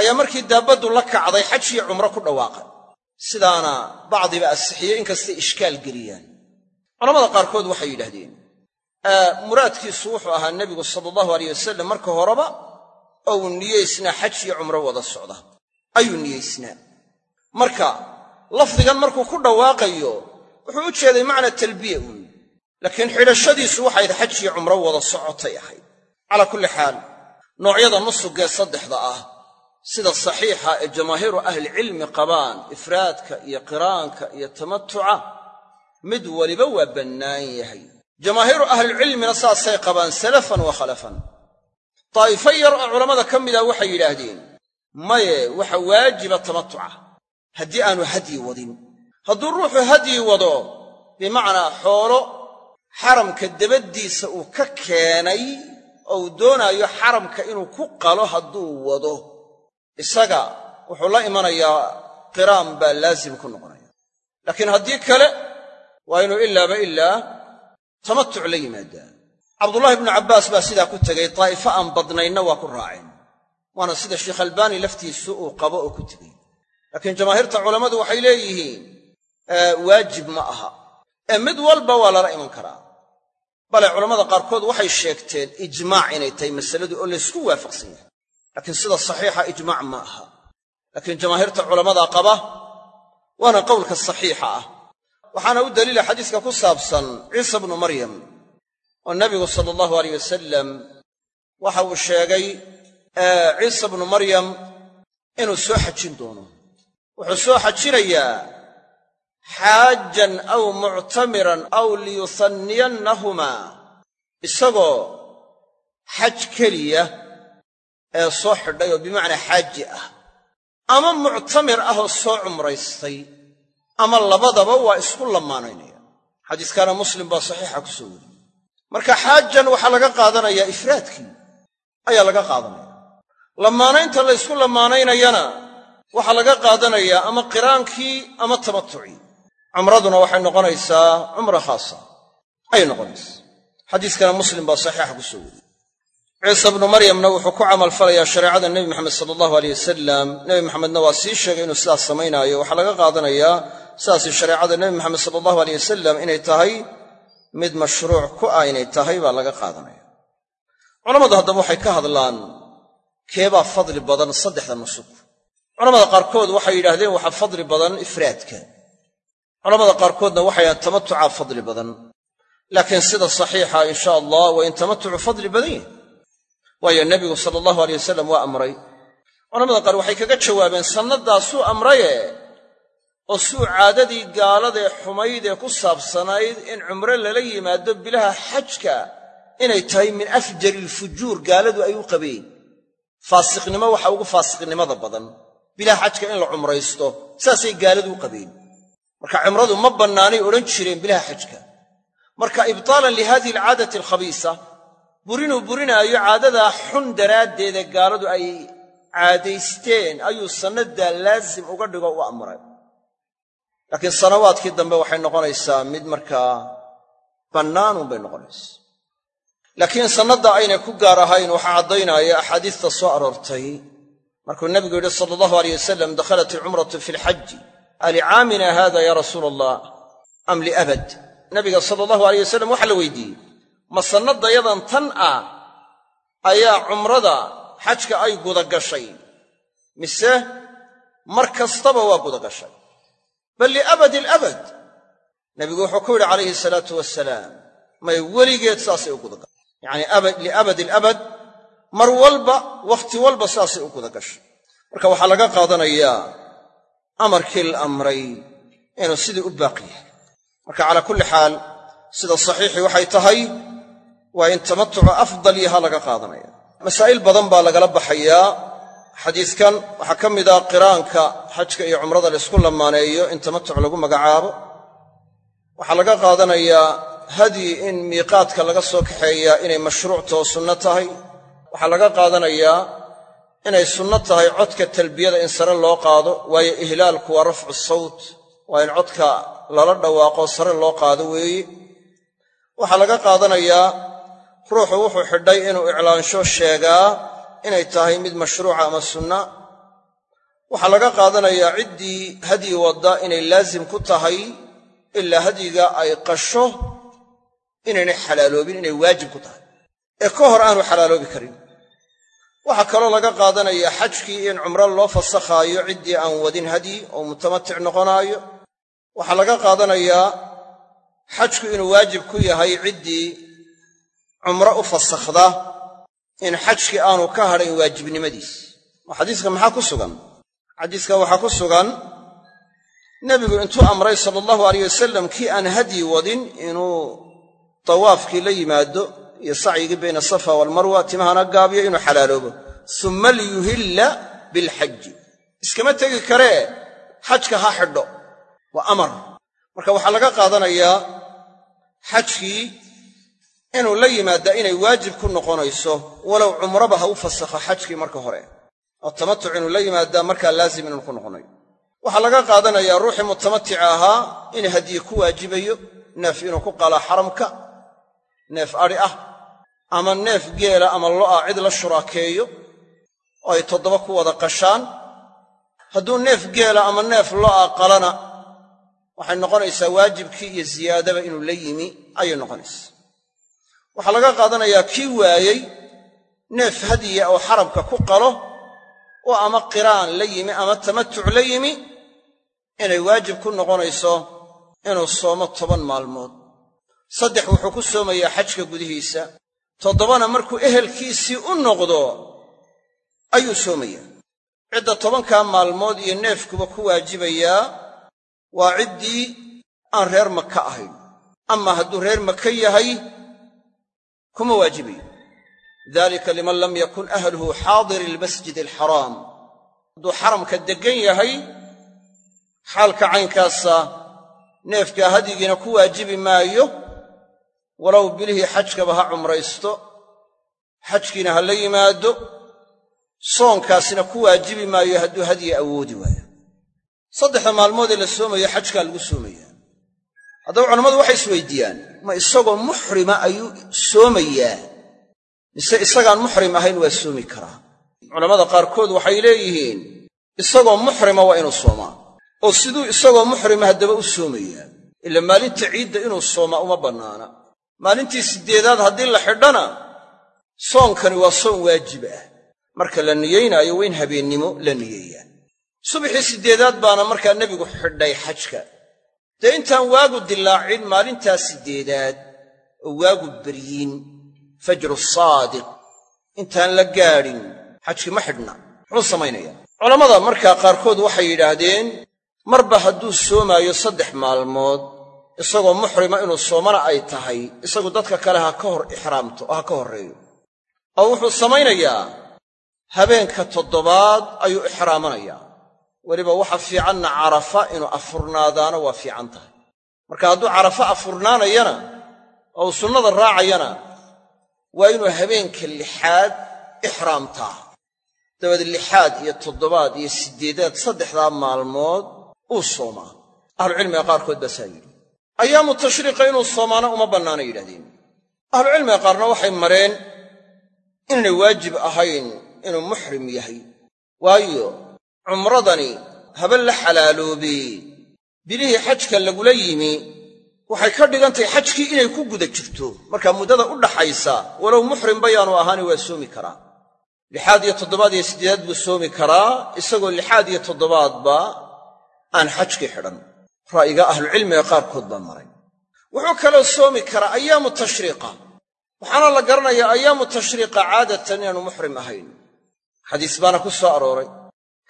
ayaa markii daabbaddu la kacday xaj iyo cumro ku dhawaaqay. Sidaana bacdiba asixiyey inkastay ishkaal geliyaan. Culamada qaarkood waxay yidhahdeen muraadkiisu wuxuu ahaa nebigu sala allahu aleyh wasalam marka horeba oo uu niyeysnaa xaj iyo cumro wada socda. Ayuu niyeysnaa marka lafdigan markuu ku dhawaaqayo wuxuu u jeeday macna talbiya uun. Laakiin xidhashadiisu waxayd xaj iyo cumro wada socotay ahayd calaa kulli xaal noocyada nusugee saddexda ah sida saxiixa ee jamaahiiru ahlicilmi qabaan ifraadka iyo qiraanka iyo tamatuca mid weliba waa bannaan yahay. Jamaahiiru ahlilcilmina saasay qabaan salafan wa khalafan. Daa'ifo yar oo culammada ka mida waxay yidhaahdeen maye waxa waajiba tamatuca haddii aanu hadyi wadin. Hadduu ruuxu hadyi wado bimacnaa xoolo xaramka dabaddiisa uu ka keenay oo uu doonaayo xaramka inuu ku qalo hadduu wado isaga wuxuu la imanayaa qiraan baa laasim ku noqonaya. Laakiin haddii kale waa inuu ilaaba ilaa tamatuc la yimaadaa. Cabdullaahi ibnu cabbaas baa sidaa ku tegey daa'ifo aan badnaynna waa ku raaceen waana sida sheikh albaani laftiisu uu qabo oo ku tegey laakiin jamaahiirta culammadu waxay leeyihiin waajib ma aha. Ee mid walba waa lala iman karaa bale culammada qaarkood waxay sheegteen ijmaac inay tahay masaladu oo laysku waafaqsan yahay. Laakiin sida saxiixa ijmaac ma aha. Laakiin jamaahiirta culammadaa qaba waana qowlka saxiixa ah. Waxaana u daliila xadiiska ku saabsan ciisa bnu maryam oo nabigu sala allahu aleyh wasalam waxa uu sheegay ciisa bnu maryam inuu soo xajin doono. Wuxuu soo xajinayaa xaajan aw muctamiran aw liyuhanniyannahumaa isagoo xaj keliya ee soo xidhay oo bimacnaa xaaji ah ama muctamir ah oo soo cumraystay ama labadaba waa isku lamaanaynaya xadiiskaana muslim baa saxiixa ku soo wariyey marka xaajan waxaa laga qaadanayaa ifraadkii ayaa laga qaadanaya lamaanaynta la ysku lamaanaynayana waxaa laga qaadanayaa ama qiraankii ama tamatucii cumraduna waxay noqonaysaa cumra khaasa. Ayay noqonaysaa. Xadiiskana muslim baa saxiixa ku soo wariyey. Ciisa bnu maryamna wuxuu ku camalfalayaa shareecada nebi maxamed sala allahu aleyh wasalam nebi maxamedna waa sii sheegay inuu sidaas samaynaayo waxaa laga qaadanayaa sidaasi shareecada nebi maxamed sala allahu aleyh wasalam inay tahay mid mashruuc ku ah inay tahay baa laga qaadanaya. Culammadu haddaba waxay ka hadlaan keebaa fadli badan saddexda nusug culamada qaarkood waxay yidhaahdeen waxaa fadli badan ifraadka culamada qaarkoodna waxay yidhahdeen tamatucaa fadli badan. Laakiin sida saxiixa insha allah waa in tamatucu fadli badan yahay waayo nebigu sala allahu aleyh wasalam waa amray. Culamada qaar waxay kaga jawaabeen sannadaasuu amraye oo suu caadadii gaaladee xumayd ee ku saabsanayd in cumro lala yimaado bilaha xajka inay tahay min afjari ilfujuur gaaladu ay u qabeen faasiqnimo waxa ugu faasiqnimada badan. Bilaha xajka in la cumraysto saasay gaaladu u qabeen marka cumradu ma bannaanay odhan jireen bilaha xajka. Marka ibtaalan lihadihi alcaadati alkhabiisa burinuu burinaayo caadadaa xun daraaddeeda gaaladu ay caadaysteen ayuu sannadaa laasim uga dhigo u amray. Laakiin sanawaadkii dambe waxay noqonaysaa mid markaa bannaanunbay noqonaysaa. Laakiin sannadda aynay ku gaar ahayn waxaa caddaynaya axaadiista soo aroortay. Markuu nebigu yidhi sala allahu aleyh wasalam dakhalat ilcumratu fi lxaji alicaamina haada yaa rasuula allah am liabad? Nabiga sala allahu aleyh wasalam waxaa la weydiiyey ma sannadayadan tan ah ayaa cumrada xajka ay gudagashay mise mar kastaba waa gudagashay bal liabadi alabad nebigu wuxuu ku yidhi calayhi salaatu wasalaam may weligeed saasay u gudagashay yacanii liabadi alabad mar walba wakhti walba saasay u gudagashay marka waxaa laga qaadanayaa amarkii la amray inuu sidii u baaqi yahay. Marka calaa kulli xaal sida saxiixii waxay tahay waa in tamatucu afdal yaha laga qaadanaya. Masaa'il badan baa lagala baxayaa. Xadiidkan waxaa ka mid ah qiraanka xajka iyo cumrada laysku lamaaneeyo in tamatuc lagu magacaabo. Waxaa laga qaadanayaa hadyi in miiqaadka laga soo kaxeeyaa inay mashruuctoo sunno tahay. Waxaa laga qaadanayaa inay sunno tahay codka talbiyada in sare loo qaado waayo ihlaalku waa rafcu sawt waa in codka lala dhawaaqo sare loo qaado weeye waxaa laga qaadanayaa ruuxu wuxuu xidhay inuu iclaansho sheegaa inay tahay mid mashruuca ama sunna. Waxaa laga qaadanayaa ciddii hadyi wadda inay laasim ku tahay ilaa hadyiga ay qasho inaynay xalaaloobin inay waajib ku tahay. Ee ka hor aanu xalaaloobi karin waxaa kaloo laga qaadanayaa xajkii in cumro loo fasakhaayo ciddii aan wadin hadyi oo mutamatic noqonaayo. Waxaa laga qaadanayaa xajku inuu waajib ku yahay ciddii cumro u fasakhda in xajkii aanu ka hadhayn waajibnimadiis. Xadiiska maxaa ku sugan? Xadiiska waxaa ku sugan nebigu intuu amray sala allahu alayh wasalam kii aan hadyi wadin inuu tawaafkii la yimaado iyo sacyigii bayna asafa waalmarwa timahana gaabiyo inuu xalaaloobo. Summa liyuhilla bilxaji iskama tegi karee xajka ha xidho. Waa amar. Marka waxaa laga qaadanayaa xajkii inuu la yimaaddaa inay waajib ku noqonayso walow cumraba ha u fasakho xajkii marka hore. Oo tamatuc inuu la yimaaddaa markaa laazim inuu ku noqonayo. Waxaa laga qaadanayaa ruuxii mutamatica ahaa in hadyi ku waajibayo neef inuu ku qalaa xaramka neef adhi ah ama neef geela ama lo'a cid la shuraakeeyo oo ay toddoba ku wada qashaan. Hadduu neef geela ama neef lo'a qalana waxay noqonaysaa waajibkii iyo ziyaadaba inuu la yimi ayay noqonaysaa. Waxaa laga qaadanayaa kii waayey neef hadiya oo xarabka ku qalo oo ama qiraan la yimi ama tamatuc la yimi inay waajib ku noqonayso inuu soomo toban maalmood. Saddex wuxuu ku soomayaa xajka gudihiisa toddobana markuu ehelkiisii u noqdo ayuu soomayaa cidda tobankaa maalmood iyo neefkuba ku waajibayaa waa ciddii aan reer maka ahayn. Ama hadduu reer maka yahay kuma waajibayo. Dalika liman lam yakun ahluhu xaadiri almasjid alxaraam hadduu xaramka deggan yahay xaalka caynkaasa neefkaa hadyigiina ku waajibi maayo walow bilihii xajkaba ha cumraysto xajkiina ha la yimaado soonkaasina ku waajibi maayo hadduu hadyi awoodi waayo. Saddexda maalmoodee la soomayo xajkaa lagu soomayaa. Haddaba culammadu waxay isweydiiyaan ma isagoo muxrima ayuu soomayaa? Mise isagaan muxrim ahayn waa soomi karaa? Culammada qaarkood waxay leeyihiin isagoo muxrima waa inuu soomaa. Oo siduu isagoo muxrima haddaba u soomayaa? Ila maalinta ciidda inuu soomaa uma bannaana maalintii siddeedaad haddii la xidhana soonkani waa soon waajib ah. Marka la niyeynaayo waa in habeennimo la niyeeyaa subaxii siddeedaad baana markaa nebigu xidhay xajka. Dee intaan waagu dilaacin maalintaa siddeedaad oo waagu beryin fajru saadiq intaan la gaadhin xajki ma xidhna. Muxuu samaynayaa. Culammada markaa qaarkood waxay yidhaahdeen marba hadduu soomaayo saddex maalmood isagoo muxrima inuu soomana ay tahay isagu dadka kale ha ka hor ixraamto oo ha ka horreeyo. Oo wuxuu samaynayaa habeenka toddobaad ayuu ixraamanayaa. Weliba waxa fiicanna carafa inuu afurnaadaana waa fiican tahay. Marka hadduu carafa afurnaanayana oo sunnada raacayana waa inuu habeenka lixaad ixraamtaa. Dabeed lixaad iyo toddobaad iyo siddeedaad saddexdaa maalmood uu soomaa. Ahlucilmiga qaarkood baa saa yidhi ayaamu tashriiqa inuu soomaana uma bannaana yidhahdeen. Ahlucilmiga qaarna waxay mareen inaynay waajib ahayn inuu muxrim yahay. Waayo cumradani haba la xalaaloobee bilihii xajka lagula yimi waxay ka dhigantahay xajkii inay ku guda jirto. Markaa muddada u dhaxaysa walow muxrim bayaanu ahaani waa soomi karaa. Lixaad iyo toddobaad iyo siddeedaad buu soomi karaa isagoo lixaad iyo toddobaadba aan xajkii xidhan ra'yiga ahlucilmiga qaarkood baa maray. Wuxuu kaloo soomi karaa ayaamu tashriiqa. Waxaana la garanayaa ayaamu tashriiqa caadatan inaanu muxrim ahayn. Xadiis baana ku soo arooray.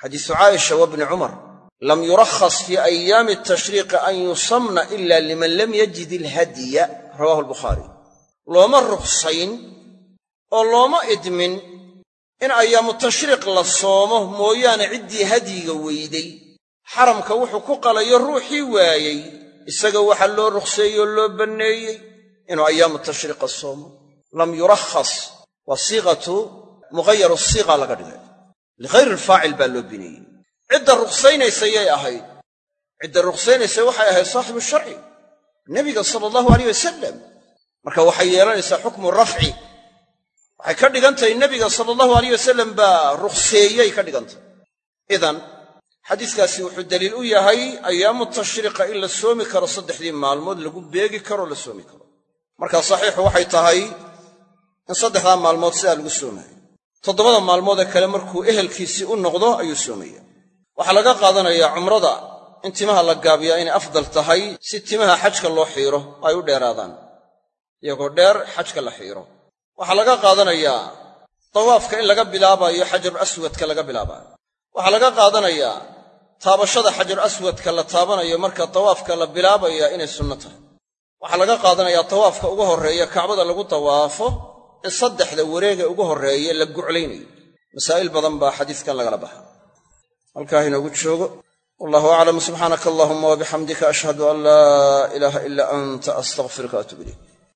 Xadiisu caaisha wabni cumar. Lam yurakhas fii ayaami tashriiqi an yusamna ila liman lam yajid ilhadya rawaahu albukhaari looma rukhsayn oo looma idmin in ayaamu tashriiq la soomo. Mooyaane ciddii hadyiga weyday xaramka wuxuu ku qalayo ruuxii waayey isaga waxaa loo rukhseeyey oo loo banneeyey inuu ayaamu tashriiqa soomo. Lam yurakhas waa siiqatu mughayaru siiqa laga dhigay. Lighayri alfaacil baa loo bineeyey cidda rukhsaynaysayay ahayd. Cidda rukhsaynaysa waxay ahayd saaxibu sharci. Nebiga sala allahu aleyh wasalam marka waxay yeelanaysaa xukmu rafci. Waxay ka dhigantahay nebiga sala allahu aleyh wasalam baa rukhseeyey ka dhigantahy idan xadiiskaasi wuxuu daliil u yahay ayaamu tashriiqa in la soomi karo saddexdii maalmood lagu beegi karoo la soomi karo. Marka saxiixu waxay tahay in saddexdaa maalmood sidaa lagu soomaayo toddobada maalmood ee kale markuu ehelkiisii u noqdo ayuu soomaya waxaa laga qaadanayaa cumrada in timaha la gaabiyaa inay afdal tahay si timaha xajka loo xiiro ay u dheeraadaan iyagoo dheer xajka la xiiro. Waxaa laga qaadanayaa dawaafka in laga bilaabayo xajaru aswadka laga bilaabaayo. Waxaa laga qaadanayaa taabashada xajaru aswadka la taabanayo marka dawaafka la bilaabaya inay sunno tahay. Waxaa laga qaadanayaa tawaafka ugu horreeya kacbada lagu tawaafo in saddexda wareega ugu horreeye la guclaynayo. Masaa'il badan baa xadiiskan lagala baxa. Halkaa inoogu joogo. Wallahu aclam subxaanaka allahuma wabixamdika ashhadu an laa ilaaha ilaa anta astaqfiruka atuub ilayk